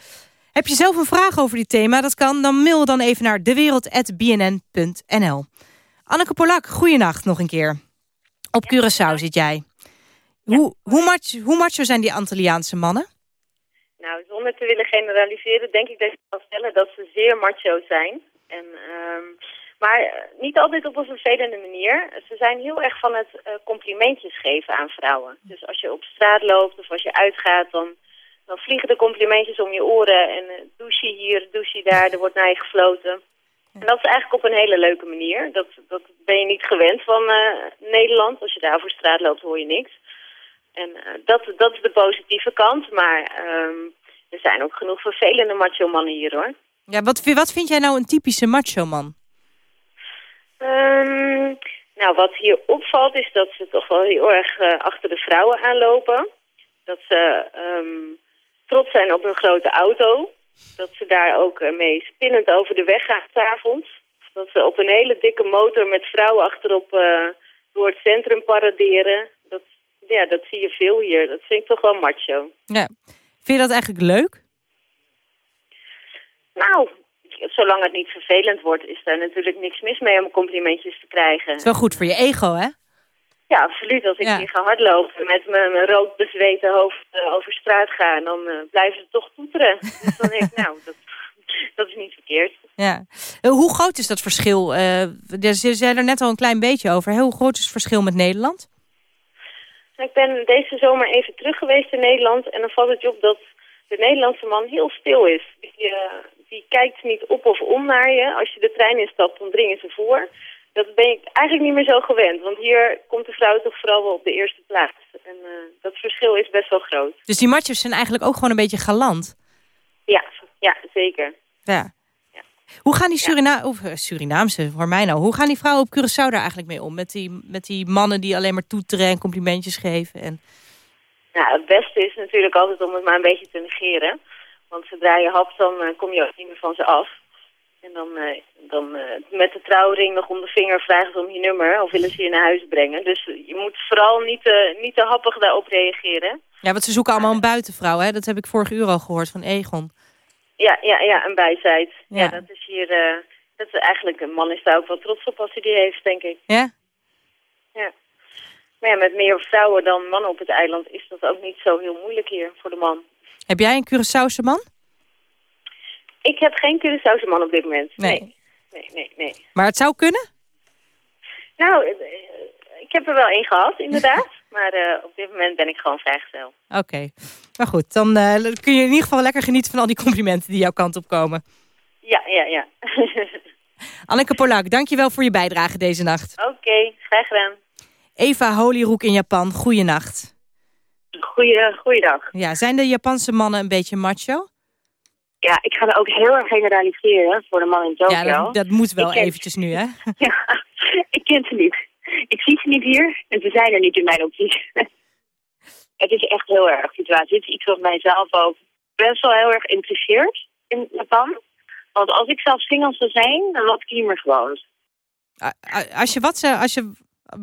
F: Heb je zelf een vraag over dit thema? Dat kan, dan mail dan even naar dewereld.bnn.nl. Anneke Polak, goeienacht nog een keer. Op Curaçao zit jij. Hoe, hoe, macho, hoe macho zijn die Antilliaanse mannen?
J: Nou, zonder te willen generaliseren denk ik dat je kan stellen dat ze zeer macho zijn. En, ehm, maar eh, niet altijd op een vervelende manier. Ze zijn heel erg van het eh, complimentjes geven aan vrouwen. Dus als je op straat loopt of als je uitgaat, dan, dan vliegen de complimentjes om je oren. En uh, douche hier, douche daar, er wordt naar je gefloten. En dat is eigenlijk op een hele leuke manier. Dat, dat ben je niet gewend van Nederland. Als je daar voor straat loopt, hoor je niks. En dat, dat is de positieve kant. Maar ehm, er zijn ook genoeg vervelende macho mannen hier, hoor.
F: Ja, wat, wat vind jij nou een typische macho-man?
J: Um, nou, wat hier opvalt is dat ze toch wel heel erg uh, achter de vrouwen aanlopen. Dat ze um, trots zijn op hun grote auto. Dat ze daar ook uh, mee spinnend over de weg gaan s'avonds. Dat ze op een hele dikke motor met vrouwen achterop uh, door het centrum paraderen. Dat, ja, dat zie je veel hier. Dat vind ik toch wel macho.
F: Ja. Vind je dat eigenlijk leuk?
J: Nou, zolang het niet vervelend wordt, is daar natuurlijk niks mis mee om complimentjes te krijgen. Het
F: is wel goed voor je ego, hè?
J: Ja, absoluut. Als ik hier ga hardlopen met mijn rood bezweten hoofd uh, over straat ga, dan uh, blijven ze toch toeteren. dus dan denk ik, nou, dat, dat is niet verkeerd.
F: Ja. Uh, hoe groot is dat verschil? er zijn er net al een klein beetje over. Hoe groot is het verschil met Nederland?
J: Ik ben deze zomer even terug geweest in Nederland en dan valt het je op dat de Nederlandse man heel stil is. Die, die kijkt niet op of om naar je. Als je de trein instapt, dan dringen ze voor. Dat ben ik eigenlijk niet meer zo gewend. Want hier komt de vrouw toch vooral wel op de eerste plaats. En uh, dat verschil is best wel groot.
F: Dus die matjes zijn eigenlijk ook gewoon een beetje galant?
J: Ja, ja zeker.
F: Ja. ja. Hoe gaan die Surina of, uh, Surinaamse, voor mij nou, hoe gaan die vrouwen op Curaçao daar eigenlijk mee om? Met die, met die mannen die alleen maar toeteren en complimentjes geven? En...
J: Nou, het beste is natuurlijk altijd om het maar een beetje te negeren. Want zodra je hapt, dan uh, kom je ook niet meer van ze af. En dan, uh, dan uh, met de trouwring nog om de vinger vragen ze om je nummer of willen ze je naar huis brengen. Dus je moet vooral niet, te, niet te happig daarop reageren.
F: Ja, want ze zoeken allemaal een buitenvrouw, hè? Dat heb ik vorige uur al gehoord van Egon.
J: Ja, ja, ja een bijzijd. Ja. ja. dat is hier... dat is eigenlijk, een man is daar ook wel trots op als hij die heeft, denk ik.
F: Ja?
J: Ja. Maar ja, met meer vrouwen dan mannen op het eiland is dat ook niet zo heel moeilijk hier voor de man.
F: Heb jij een Curaçaose man?
J: Ik heb geen Curaçaose man op dit moment.
F: Nee.
J: Nee, nee, nee.
F: Maar het zou kunnen?
J: Nou, ik heb er wel één gehad, inderdaad. maar uh, op dit moment ben ik gewoon vrijgezel.
F: Oké. Okay. Maar goed, dan uh, kun je in ieder geval lekker genieten van al die complimenten die jouw kant op komen.
J: Ja, ja, ja.
F: Anneke Polak, dankjewel voor je bijdrage deze nacht.
J: Oké, okay, graag gedaan.
F: Eva Holyroek in Japan, goeienacht.
H: Goeie, goeiedag.
F: Ja, zijn de Japanse mannen een beetje macho?
H: Ja, ik ga er ook heel erg generaliseren voor de man in Tokio.
F: Ja, dat, dat moet wel eventjes nu, hè?
H: ja, ik ken ze niet. Ik zie ze niet hier en ze zijn er niet in mijn optiek. het is echt heel erg situatie. Het is iets wat mijzelf ook best wel heel erg interesseert in Japan. Want als ik zelf single zou zijn, dan had ik hier meer gewoond.
F: Als je wat... Als, je,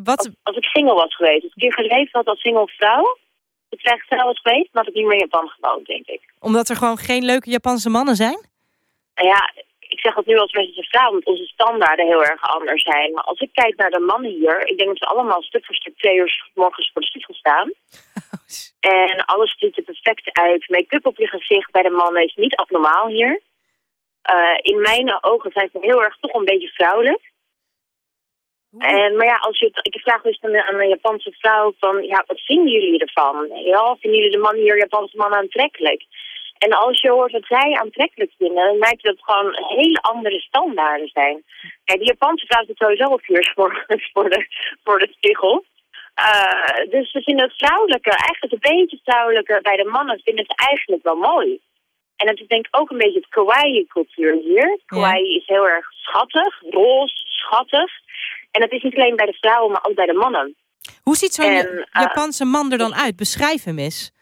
F: wat...
H: Als, als ik single was geweest, als ik hier geleefd had als single vrouw het vechtstijl was geweest, maar ik niet meer in Japan gewoond, denk ik.
F: Omdat er gewoon geen leuke Japanse mannen zijn?
H: Nou ja, ik zeg dat nu als westerse vrouw, omdat onze standaarden heel erg anders zijn. Maar als ik kijk naar de mannen hier, ik denk dat ze allemaal stuk voor stuk twee uur morgens voor de spiegel staan. en alles ziet er perfect uit. Make-up op je gezicht bij de mannen is niet abnormaal hier. Uh, in mijn ogen zijn ze heel erg toch een beetje vrouwelijk. En, maar ja, als je ik vraag dus aan, een Japanse vrouw van, ja, wat vinden jullie ervan? Ja, vinden jullie de man hier, Japanse man, aantrekkelijk? En als je hoort wat zij aantrekkelijk vinden, dan merk je dat het gewoon hele andere standaarden zijn. Kijk, die Japanse vrouw zit sowieso op vuur voor, voor, de, voor de spiegel. Uh, dus ze vinden het vrouwelijke, eigenlijk een beetje vrouwelijke bij de mannen, vinden het eigenlijk wel mooi. En het is denk ik ook een beetje het kawaii-cultuur hier. Kawaii is heel erg schattig, roze, schattig. En dat is niet alleen bij de vrouwen, maar ook bij de mannen.
F: Hoe ziet zo'n uh, Japanse man er dan uit? Beschrijf hem eens.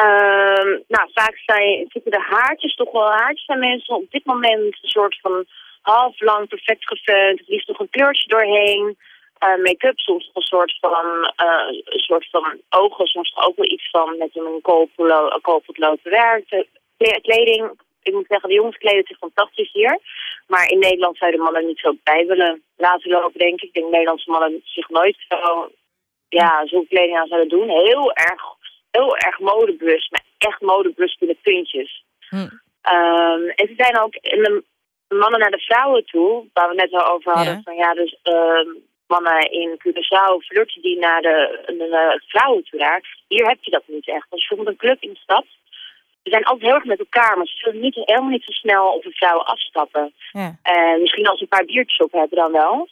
H: Uh, nou, vaak zijn, zitten de haartjes toch wel haartjes aan mensen. Op dit moment een soort van half lang, perfect gefeund. Het liefst nog een kleurtje doorheen. Uh, Make-up, soms een soort van, uh, een soort van ogen, soms ook wel iets van met een koolpotlood bewerkt. Kleding, ik moet zeggen, de jongens kleden zich fantastisch hier. Maar in Nederland zouden de mannen niet zo bij willen laten lopen, denk ik. Ik denk Nederlandse mannen zich nooit zo, ja, zo'n kleding aan zouden doen. Heel erg heel erg modebewust, maar echt modebewust in de puntjes. Hm. Um, en ze zijn ook in de mannen naar de vrouwen toe, waar we net al over hadden, van ja, dus uh, mannen in Curaçao flirten die naar de, de, vrouwen toe daar. Hier heb je dat niet echt. Als je bijvoorbeeld een club instapt, ze zijn altijd heel erg met elkaar, maar ze zullen niet, helemaal niet zo snel op de vrouwen afstappen. Ja. En misschien als ze een paar biertjes op hebben dan wel.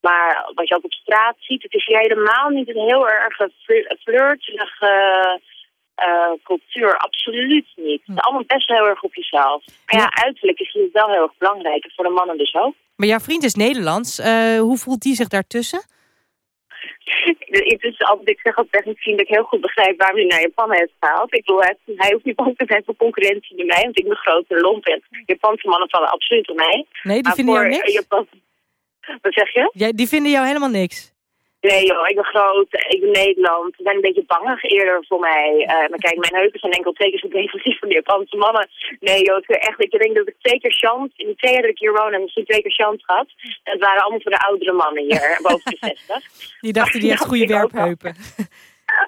H: Maar wat je ook op straat ziet, het is hier helemaal niet een heel erg flirtige uh, cultuur. Absoluut niet. Het is allemaal best heel erg op jezelf. Maar ja, uiterlijk is het wel heel erg belangrijk. voor de mannen dus ook.
F: Maar jouw vriend is Nederlands. Uh, hoe voelt die zich daartussen?
H: het is altijd, ik zeg altijd zien dat ik heel goed begrijp waarom hij naar Japan heeft gehaald. Ik bedoel, hij, hoeft niet bang te zijn voor concurrentie bij mij, want ik ben grote lomp ben. Japanse mannen vallen absoluut op mij.
F: Nee, die vinden jou niks?
H: Japan, wat zeg je?
F: Ja, die vinden jou helemaal niks?
H: Nee joh, ik ben groot, ik ben Nederland. Ze zijn een beetje bangig eerder voor mij. Uh, maar kijk, mijn heupen zijn enkel twee keer zo defensief van de Japanse mannen. Nee joh, echt, ik denk dat ik twee keer chance, in die twee jaar dat ik hier woon, heb misschien twee keer chance gehad. En het waren allemaal voor de oudere mannen hier, boven de 60.
F: Die dachten die echt goede werpheupen.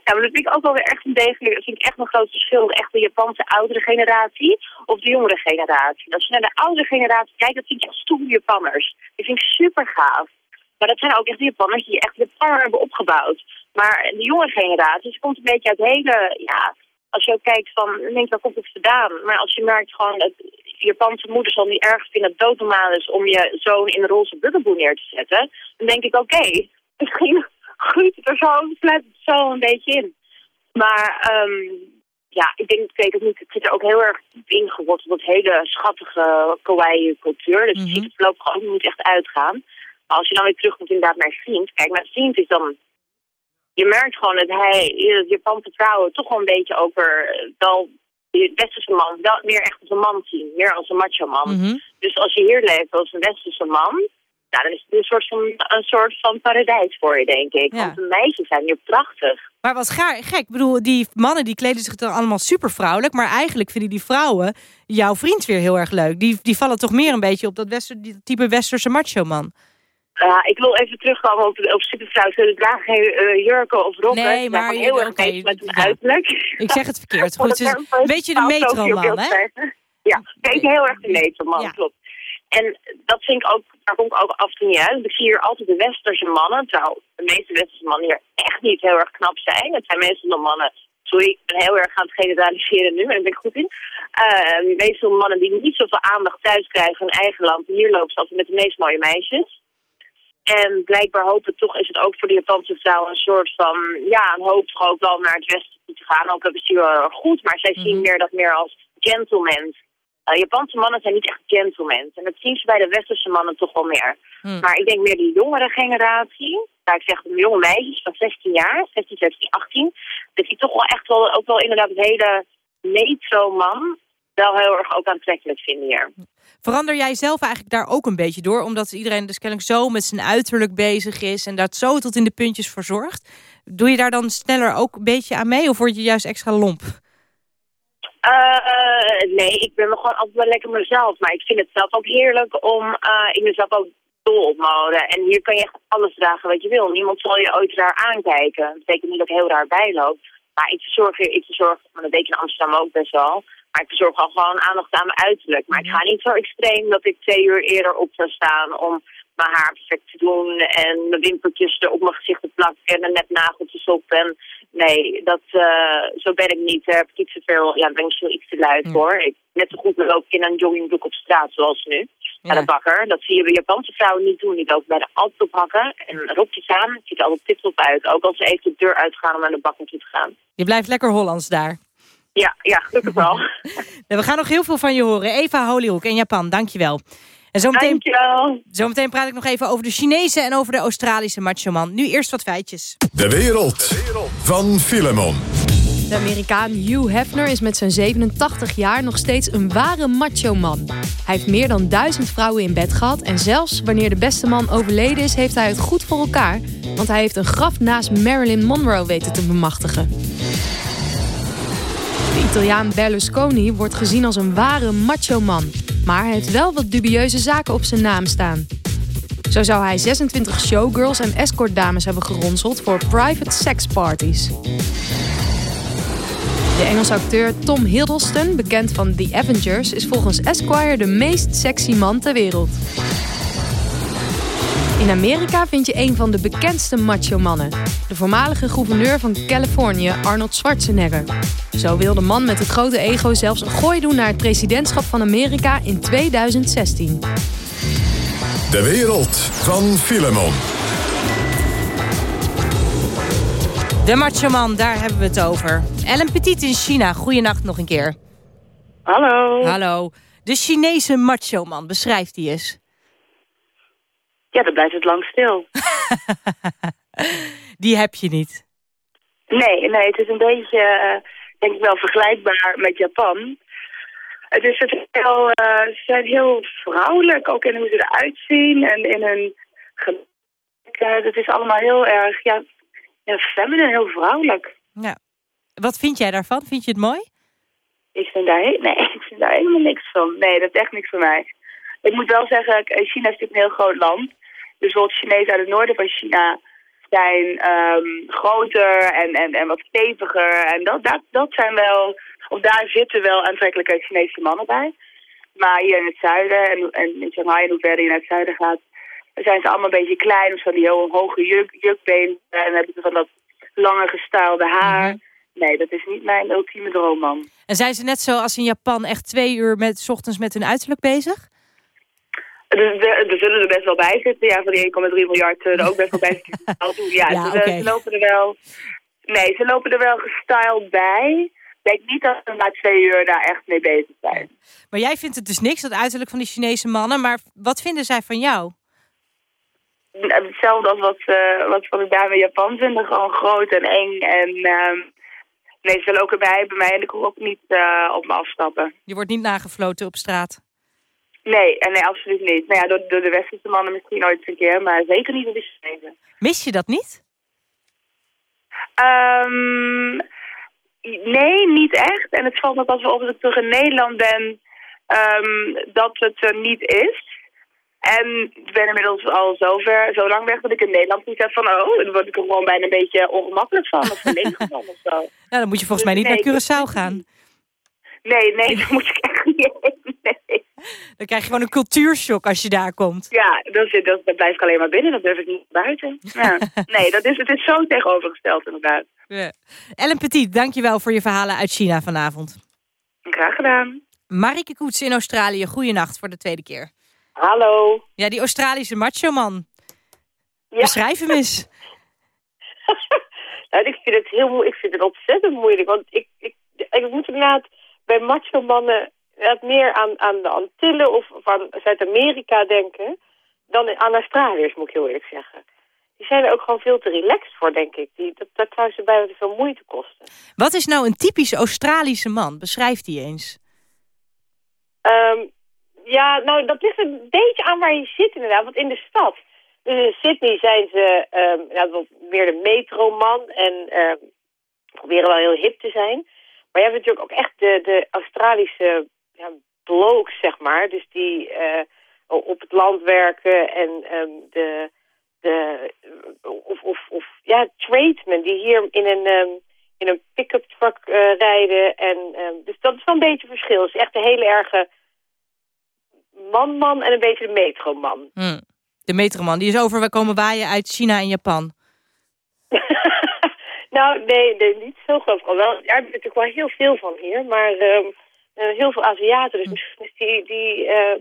H: Ja, maar dat vind ik ook wel weer echt een degelijk, dat vind ik echt een groot verschil. Echt de Japanse oudere generatie of de jongere generatie. Als je naar de oudere generatie kijkt, dan vind je echt stoere Japanners. Die vind ik super gaaf. Maar dat zijn ook echt Japanners die echt de Japan hebben opgebouwd. Maar de jonge generatie, ze komt een beetje uit hele, ja, als je ook kijkt van, denk waar komt het vandaan? Maar als je merkt gewoon dat Japanse moeders al niet erg vinden dat het doodnormaal is om je zoon in een roze buggelboe neer te zetten, dan denk ik, oké, okay, misschien groeit het er zo, sluit het zo een beetje in. Maar um, ja, ik denk, ik weet het niet, het zit er ook heel erg diep ingeworteld, dat hele schattige kawaii cultuur. Dus mm -hmm. je ziet het voorlopig ook niet echt uitgaan. Als je dan weer terugkomt inderdaad naar vriend. Kijk, mijn vriend is dan... Je merkt gewoon dat hij, de Japanse vrouwen, toch wel een beetje over eh, wel de westerse man, wel meer echt als een man zien. Meer als een macho man.
F: Mhm.
H: Dus als je hier leeft als een westerse man, nou, dan is het een soort van, een soort van paradijs voor je, denk ik. Want de meisjes zijn hier prachtig.
F: Maar wat gek, ik bedoel, die mannen die kleden zich dan allemaal super vrouwelijk, maar eigenlijk vinden die vrouwen jouw vriend weer heel erg leuk. Die, die vallen toch meer een beetje op dat wester, die type westerse macho man.
H: Ja, ik wil even terugkomen op, op supervrouw. Ze dragen geen uh, jurken of rokken.
F: Nee, maar
H: heel erg okay, met een uiterlijk.
F: Ik zeg het verkeerd. Goed, dus een beetje de metroman, hè?
H: Ja, beetje heel erg de metroman, ja. klopt. En dat vind ik ook, daar kom ik ook af en toe niet uit. Ik zie hier altijd de westerse mannen. Terwijl de meeste westerse mannen hier echt niet heel erg knap zijn. Het zijn meestal de mannen Sorry, ik ben heel erg aan het generaliseren nu, en daar ben ik goed in. Uh, meestal mannen die niet zoveel aandacht thuis krijgen in eigen land. Hier lopen ze altijd met de meest mooie meisjes. En blijkbaar hopen toch is het ook voor de Japanse vrouwen een soort van, ja, een hoop ook wel naar het westen te gaan. Ook hebben ze hier goed, maar zij zien mhm. meer dat meer als gentlemen. Uh, Japanse mannen zijn niet echt gentlemen. En dat zien ze bij de westerse mannen toch wel meer. Mhm. Maar ik denk meer die jongere generatie, daar ik zeg de jonge meisjes van 16 jaar, 16, 17, 18, dat die toch wel echt wel, ook wel inderdaad het hele metro-man wel heel erg ook aantrekkelijk vinden hier.
F: Verander jij zelf eigenlijk daar ook een beetje door? Omdat iedereen dus kennelijk zo met zijn uiterlijk bezig is... en daar zo tot in de puntjes voor zorgt. Doe je daar dan sneller ook een beetje aan mee? Of word je juist extra lomp?
H: Uh, nee, ik ben me gewoon altijd wel lekker mezelf. Maar ik vind het zelf ook heerlijk om uh, in mezelf ook dol op mode. En hier kan je echt alles dragen wat je wil. Niemand zal je ooit raar aankijken. Dat betekent niet dat ik heel raar bijloop. Maar ik verzorg, ik verzorg, maar dat weet je in Amsterdam ook best wel... Maar ik verzorg al gewoon aandacht aan mijn uiterlijk. Maar ik ga niet zo extreem dat ik twee uur eerder op zou staan om
O: mijn haar perfect te doen en mijn wimpertjes er op mijn gezicht te plakken en net nageltjes op. En nee, dat, eh, zo ben ik niet. Daar heb ik iets te veel, ja, ben ik veel iets te luid voor. Ik, net zo goed loop ik in een joggingbroek op straat zoals nu. Aan de bakker. Dat zie je bij Japanse vrouwen niet doen. Die lopen bij de altijd op hakken en rokjes aan. Het ziet er altijd tip-top uit. Ook als ze even de deur uitgaan om naar de bakker toe te gaan.
F: Je blijft lekker Hollands daar.
O: Ja, ja gelukkig wel.
F: We gaan nog heel veel van je horen. Eva Holyhoek in Japan, dankjewel. En zometeen,
O: Dankjewel.
F: zometeen praat ik nog even over de Chinese en over de Australische macho-man. Nu eerst wat feitjes.
B: De wereld van Filemon.
M: De Amerikaan Hugh Hefner is met zijn 87 jaar nog steeds een ware macho-man. Hij heeft meer dan duizend vrouwen in bed gehad... en zelfs wanneer de beste man overleden is, heeft hij het goed voor elkaar... want hij heeft een graf naast Marilyn Monroe weten te bemachtigen. Italiaan Berlusconi wordt gezien als een ware macho-man... maar heeft wel wat dubieuze zaken op zijn naam staan. Zo zou hij 26 showgirls en escortdames hebben geronseld voor private sex parties. De Engelse acteur Tom Hiddleston, bekend van The Avengers, is volgens Esquire de meest sexy man ter wereld. In Amerika vind je een van de bekendste macho-mannen. De voormalige gouverneur van Californië, Arnold Schwarzenegger. Zo wil de man met het grote ego zelfs een gooi doen naar het presidentschap van Amerika in 2016.
B: De wereld van Filemon.
F: De macho-man, daar hebben we het over. Ellen Petit in China, goeienacht nog een keer.
H: Hallo.
F: Hallo. De Chinese macho-man, beschrijf die eens.
H: Ja, dan blijft het lang stil.
F: Die heb je niet.
D: Nee, nee, het is een beetje, eh, denk ik wel, vergelijkbaar met Japan. Het is het heel, eh, ze zijn heel vrouwelijk, ook in hoe ze eruit zien en in hun gebrek. Uh, het is allemaal heel erg, ja, ja, feminine, heel vrouwelijk.
F: Ja. Wat vind jij daarvan? Vind je het mooi?
D: Ik vind daar, nee, ik vind daar helemaal niks van. Nee, dat is echt niks voor mij. Ik moet wel zeggen, eh, China is natuurlijk een heel groot land. Dus bijvoorbeeld Chinezen uit het noorden van China zijn ehm, groter en, en, en wat steviger. En dat, dat, dat zijn wel, of daar zitten wel aantrekkelijke Chinese mannen bij. Maar hier in het zuiden, en, en in Shanghai, en hoe verder je naar het zuiden gaat, zijn ze allemaal een beetje klein. Of van die heel hoge juk, jukbeen. En hebben ze van dat lange gestaalde haar. Nee, dat is niet mijn ultieme droomman.
F: En zijn ze net zo als in Japan echt twee uur met, 's ochtends met hun uiterlijk bezig?
D: Er, er, er zullen er best wel bij zitten. Ja, van die 1,3 miljard eh, er ook best wel bij zitten. Al doen. Ja,
F: Ja,
D: ze, lopen er wel... Nee, ze lopen er wel gestyled bij. Ik denk niet dat ze na twee uur daar echt mee bezig zijn.
F: Maar jij vindt het dus niks, dat uiterlijk van die Chinese mannen. Maar wat vinden zij van jou?
D: Hetzelfde als wat, eh, wat van de dame in Japan vinden. Gewoon groot en eng. En ehm, nee, ze willen ook erbij bij mij. En ik hoef ook niet eh, op me afstappen.
F: Je wordt niet nagefloten op straat.
D: Nee, en nee, absoluut niet. Nou ja, door, door de westerse mannen misschien ooit een keer. Maar zeker niet door de Chinezen.
F: Mis je dat niet?
D: Ehm, nee, niet echt. En het valt me pas wel op als ik terug in Nederland ben ehm, dat het er niet is. En ik ben inmiddels al zover, zo lang weg dat ik in Nederland niet heb van... oh, dan word ik er gewoon bijna een beetje ongemakkelijk van of verlegen van of zo.
F: Nou, dan moet je volgens mij niet
D: Nee,
F: naar Curaçao gaan.
D: Nee, nee, daar moet ik echt niet heen. Nee.
F: Dan krijg je gewoon een cultuurshock als je daar komt.
D: Ja, dan, zit, dan, dan blijf ik alleen maar binnen, dan durf ik niet buiten. Ja. Nee, dat is, het is zo tegenovergesteld inderdaad.
F: Ja. Ellen Petit, dankjewel voor je verhalen uit China vanavond.
D: Graag gedaan.
F: Marike Koets in Australië, goeienacht voor de tweede keer.
I: Hallo.
F: Ja, die Australische macho-man. Beschrijf hem eens.
I: Nou, ik vind het heel ik vind het ontzettend moeilijk. Want ik, ik, ik moet inderdaad bij macho inderdaad meer aan, aan de Antillen of, aan Zuid-Amerika denken dan aan Australiërs, moet ik heel eerlijk zeggen. Die zijn er ook gewoon veel te relaxed voor, denk ik. Die, dat, dat zou ze bijna te veel moeite kosten.
F: Wat is nou een typisch Australische man? Beschrijf die eens.
I: Ehm, ja, nou, dat ligt een beetje aan waar je zit inderdaad. Want in de stad, dus in Sydney zijn ze ja, wat meer de metroman en ehm, proberen wel heel hip te zijn. Maar je hebt natuurlijk ook echt de, de Australische ja, blokes, zeg maar. Dus die eh, op het land werken en ehm, de, de of, of, of ja, tradesmen die hier in een, ehm, in een pick-up truck eh, rijden. En, ehm, dus dat is wel een beetje verschil. Het is echt een hele erge man-man en een beetje de metroman.
F: Hm. De metroman, die is over komen waaien uit China en Japan.
I: nou, nee, nee, niet zo al wel. Daar heb ik natuurlijk wel heel veel van hier. Maar heel veel Aziaten, dus misschien is die, die eh,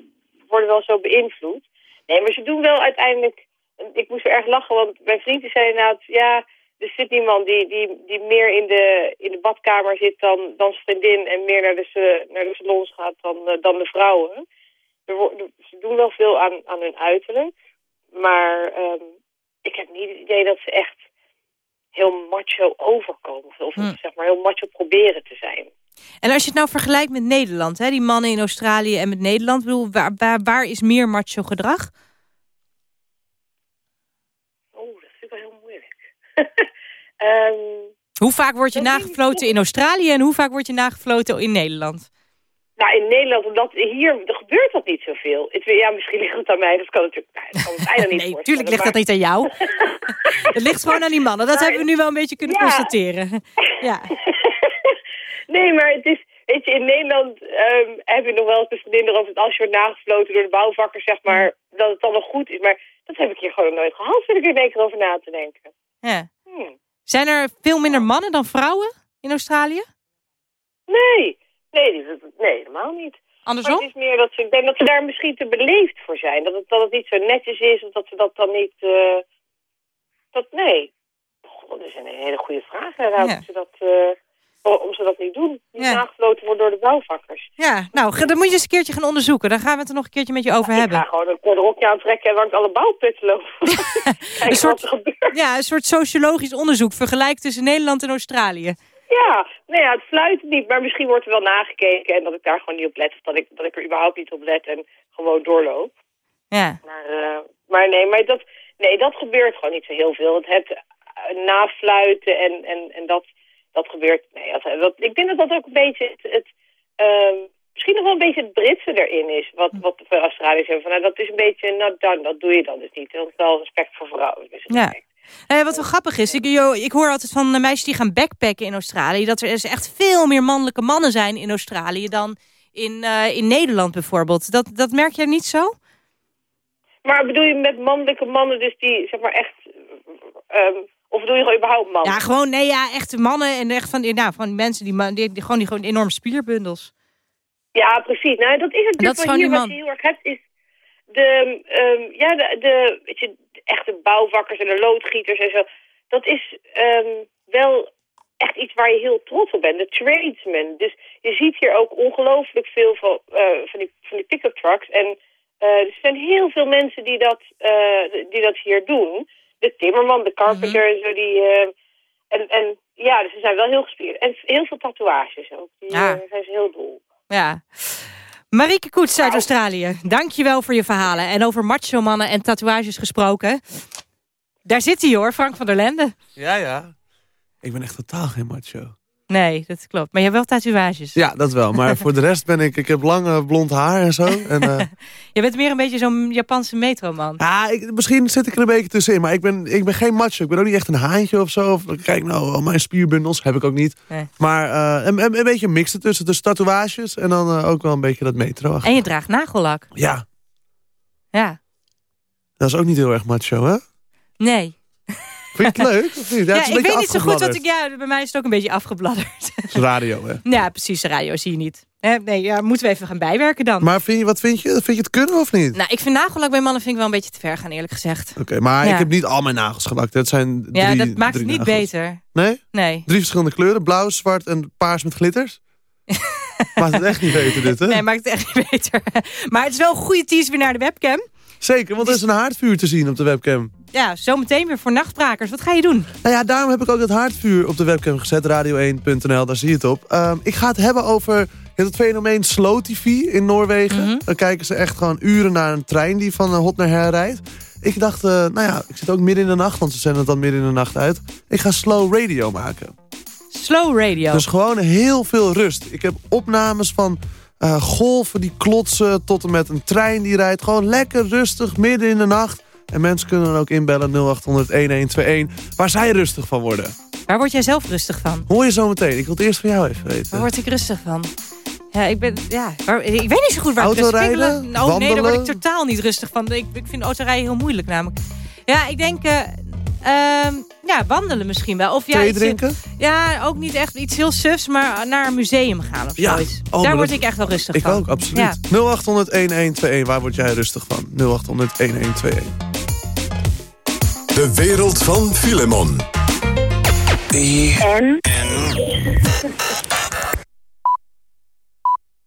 I: worden wel zo beïnvloed. Nee, maar ze doen wel uiteindelijk... Ik moest er erg lachen, want mijn vrienden zei inderdaad... Ja, er zit iemand die, die, die meer in de, in de badkamer zit dan, dan zijn vriendin... en meer naar de, naar de salons gaat dan, eh, dan de vrouwen. Er, ze doen wel veel aan, aan hun uiterlijk. Maar ehm, ik heb niet het idee dat ze echt heel macho overkomen. Of, of
F: Hm.
I: zeg maar heel macho proberen te zijn.
F: En als je het nou vergelijkt met Nederland, hè, die mannen in Australië en met Nederland, bedoel, waar, waar, waar is meer macho gedrag?
I: Oeh, dat vind ik wel heel moeilijk. Ehm,
F: Hoe vaak word je nagefloten in Australië en hoe vaak word je nagefloten in Nederland?
I: nou, in Nederland, omdat hier er gebeurt dat niet zoveel. Het, ja, misschien ligt het aan mij. Dat kan natuurlijk nou, dat kan het bijna niet
F: Nee, tuurlijk ligt dat niet aan jou. het ligt gewoon aan die mannen. Dat hebben we nu wel een beetje kunnen
I: Ja.
F: constateren. Ja.
I: Nee, maar het is... Weet je, in Nederland ehm, heb je nog wel eens een vriendin erover... dat als je wordt nagefloten door de bouwvakkers, zeg maar... dat het dan nog goed is. Maar dat heb ik hier gewoon nooit gehad. Zit ik er in één keer over na te denken.
F: Ja.
I: Hmm.
F: Zijn er veel minder mannen dan vrouwen in Australië?
I: Nee, nee, nee, helemaal niet.
F: Andersom?
I: Maar het is meer dat ze, ik denk dat ze daar misschien te beleefd voor zijn. Dat het, dat het niet zo netjes is, of dat ze dat dan niet... eh, dat, nee. God, dat is een hele goede vraag inderdaad,
F: Ja.
I: of ze dat, eh, waarom ze dat niet doen. Niet
F: Ja.
I: nagefloten worden door de bouwvakkers.
F: Ja, nou, dat moet je eens een keertje gaan onderzoeken. Daar gaan we het er nog een keertje met je over
I: Ik
F: hebben.
I: ga gewoon een kort rokje aantrekken en langs alle bouwputten lopen.
F: Een soort-
I: wat er gebeurt.
F: Ja, een soort sociologisch onderzoek. Vergelijk tussen Nederland en Australië.
I: Ja, nou ja, het fluit niet, maar misschien wordt er wel nagekeken en dat ik daar gewoon niet op let. Of dat ik, dat ik er überhaupt niet op let en gewoon doorloop.
F: Ja.
I: Maar, eh, maar nee, maar dat, nee, dat gebeurt gewoon niet zo heel veel. Het, het eh, nafluiten en, en, en dat, dat gebeurt. Nee, dat, dat, ik denk dat dat ook een beetje het, het ehm, misschien nog wel een beetje het Britse erin is. Wat, wat de Australiërs hebben. Van, nou, dat is een beetje not done, dat doe je dan dus niet. Dat is wel respect voor vrouwen. Dus
F: Ja. Eh, wat wel grappig is, ik, yo, ik hoor altijd van eh, meisjes die gaan backpacken in Australië... dat er dus echt veel meer mannelijke mannen zijn in Australië dan in, eh, in Nederland bijvoorbeeld. Dat, dat merk jij niet zo?
I: Maar bedoel je met mannelijke mannen dus die, zeg maar echt... ehm, of bedoel je gewoon überhaupt mannen?
F: Ja, gewoon, nee, ja, echte mannen en echt van, nou, van mensen die, die, die gewoon, die gewoon enorme spierbundels.
I: Ja, precies. Nou, dat is het
F: En dat is
I: hier wat je heel erg hebt, is de, ehm, ja, de, de, weet je, de echte bouwvakkers en de loodgieters en zo. Dat is ehm, wel echt iets waar je heel trots op bent. De tradesmen. Dus je ziet hier ook ongelooflijk veel van, eh, van die, van die pick-up trucks. En eh, er zijn heel veel mensen die dat, eh, die dat hier doen. De timmerman, de carpenter en zo. Die, eh, en, en ja, dus ze zijn wel heel gespierd. En heel veel tatoeages ook. Die
F: Ja.
I: eh, zijn ze heel dol.
F: Ja. Marieke Koets uit Australië, dankjewel voor je verhalen. En over macho mannen en tatoeages gesproken. Daar zit hij hoor, Frank van der Lende.
P: Ja, ja. Ik ben echt totaal geen macho.
F: Nee, dat klopt. Maar je hebt wel tatoeages.
P: Ja, dat wel. Maar voor de rest ben ik... Ik heb lang eh, blond haar en zo. En, eh,
F: Je bent meer een beetje zo'n Japanse metroman.
P: ja, ik, misschien zit ik er een beetje tussenin. Maar ik ben, ik ben geen macho. Ik ben ook niet echt een haantje of zo. Of, kijk nou, mijn spierbundels heb ik ook niet.
F: Nee.
P: Maar eh, een, een, beetje een mix ertussen. Dus tatoeages en dan ook wel een beetje dat metro.
F: En je draagt nagellak.
P: Ja,
F: Ja.
P: dat is ook niet heel erg macho, hè?
F: Nee.
P: Vind je het leuk? Of niet? Ja,
F: Ja, ik weet niet zo goed wat ik... Ja, bij mij is het ook een beetje afgebladderd.
P: Is radio, hè?
F: ja, precies. de Radio zie je niet. Nee, ja, moeten we even gaan bijwerken dan.
P: Maar vind je, wat vind je? Vind je het kunnen of niet?
F: Nou, ik vind nagellak bij mannen vind ik wel een beetje te ver gaan, eerlijk gezegd.
P: Oké, maar
F: Ja.
P: ik heb niet al mijn nagels gelakt. Het zijn drie,
F: Ja, dat maakt het niet
P: nagels.
F: beter.
P: Nee?
F: Nee.
P: Drie verschillende kleuren. Blauw, zwart en paars met glitters. maakt het echt niet beter dit, hè?
F: Nee, maakt het echt niet beter. Maar het is wel een goede tease weer naar de webcam.
P: Zeker, want er is een haardvuur te zien op de webcam.
F: Ja, zometeen weer voor nachtbrakers. Wat ga je doen?
P: Nou ja, daarom heb ik ook het haardvuur op de webcam gezet. Radio1.nl, daar zie je het op. Ehm, ik ga het hebben over het fenomeen Slow TV in Noorwegen.
F: Mhm.
P: Dan kijken ze echt gewoon uren naar een trein die van eh, hot naar her rijdt. Ik dacht, eh, nou ja, ik zit ook midden in de nacht, want ze zenden het dan midden in de nacht uit. Ik ga slow radio maken.
F: Slow radio.
P: Dus gewoon heel veel rust. Ik heb opnames van eh, golven die klotsen tot en met een trein die rijdt. Gewoon lekker rustig, midden in de nacht. En mensen kunnen dan ook inbellen 0800-1121, waar zij rustig van worden.
F: Waar word jij zelf rustig van?
P: Hoor je zo meteen. Ik wil het eerst van jou even weten.
F: Waar word ik rustig van? Ja, ik ben, ja, waar- ik weet niet zo goed waar ik rustig vind. Nou, nee, daar word ik totaal niet rustig van. Ik, ik vind autorijden heel moeilijk namelijk. Ja, ik denk, eh, ehm, ja, wandelen misschien wel. Of ja,
P: Thee
F: iets-
P: drinken?
F: Ja, ook niet echt iets heel sufs, maar naar een museum gaan of
P: Ja.
F: zoiets.
P: Oh,
F: Daar word
P: dat-
F: ik echt wel rustig
P: Ik
F: van.
P: ook, absoluut.
F: Ja.
P: 0800-1121, waar word jij rustig van? 0800-1121.
B: De wereld van Filemon.
O: En?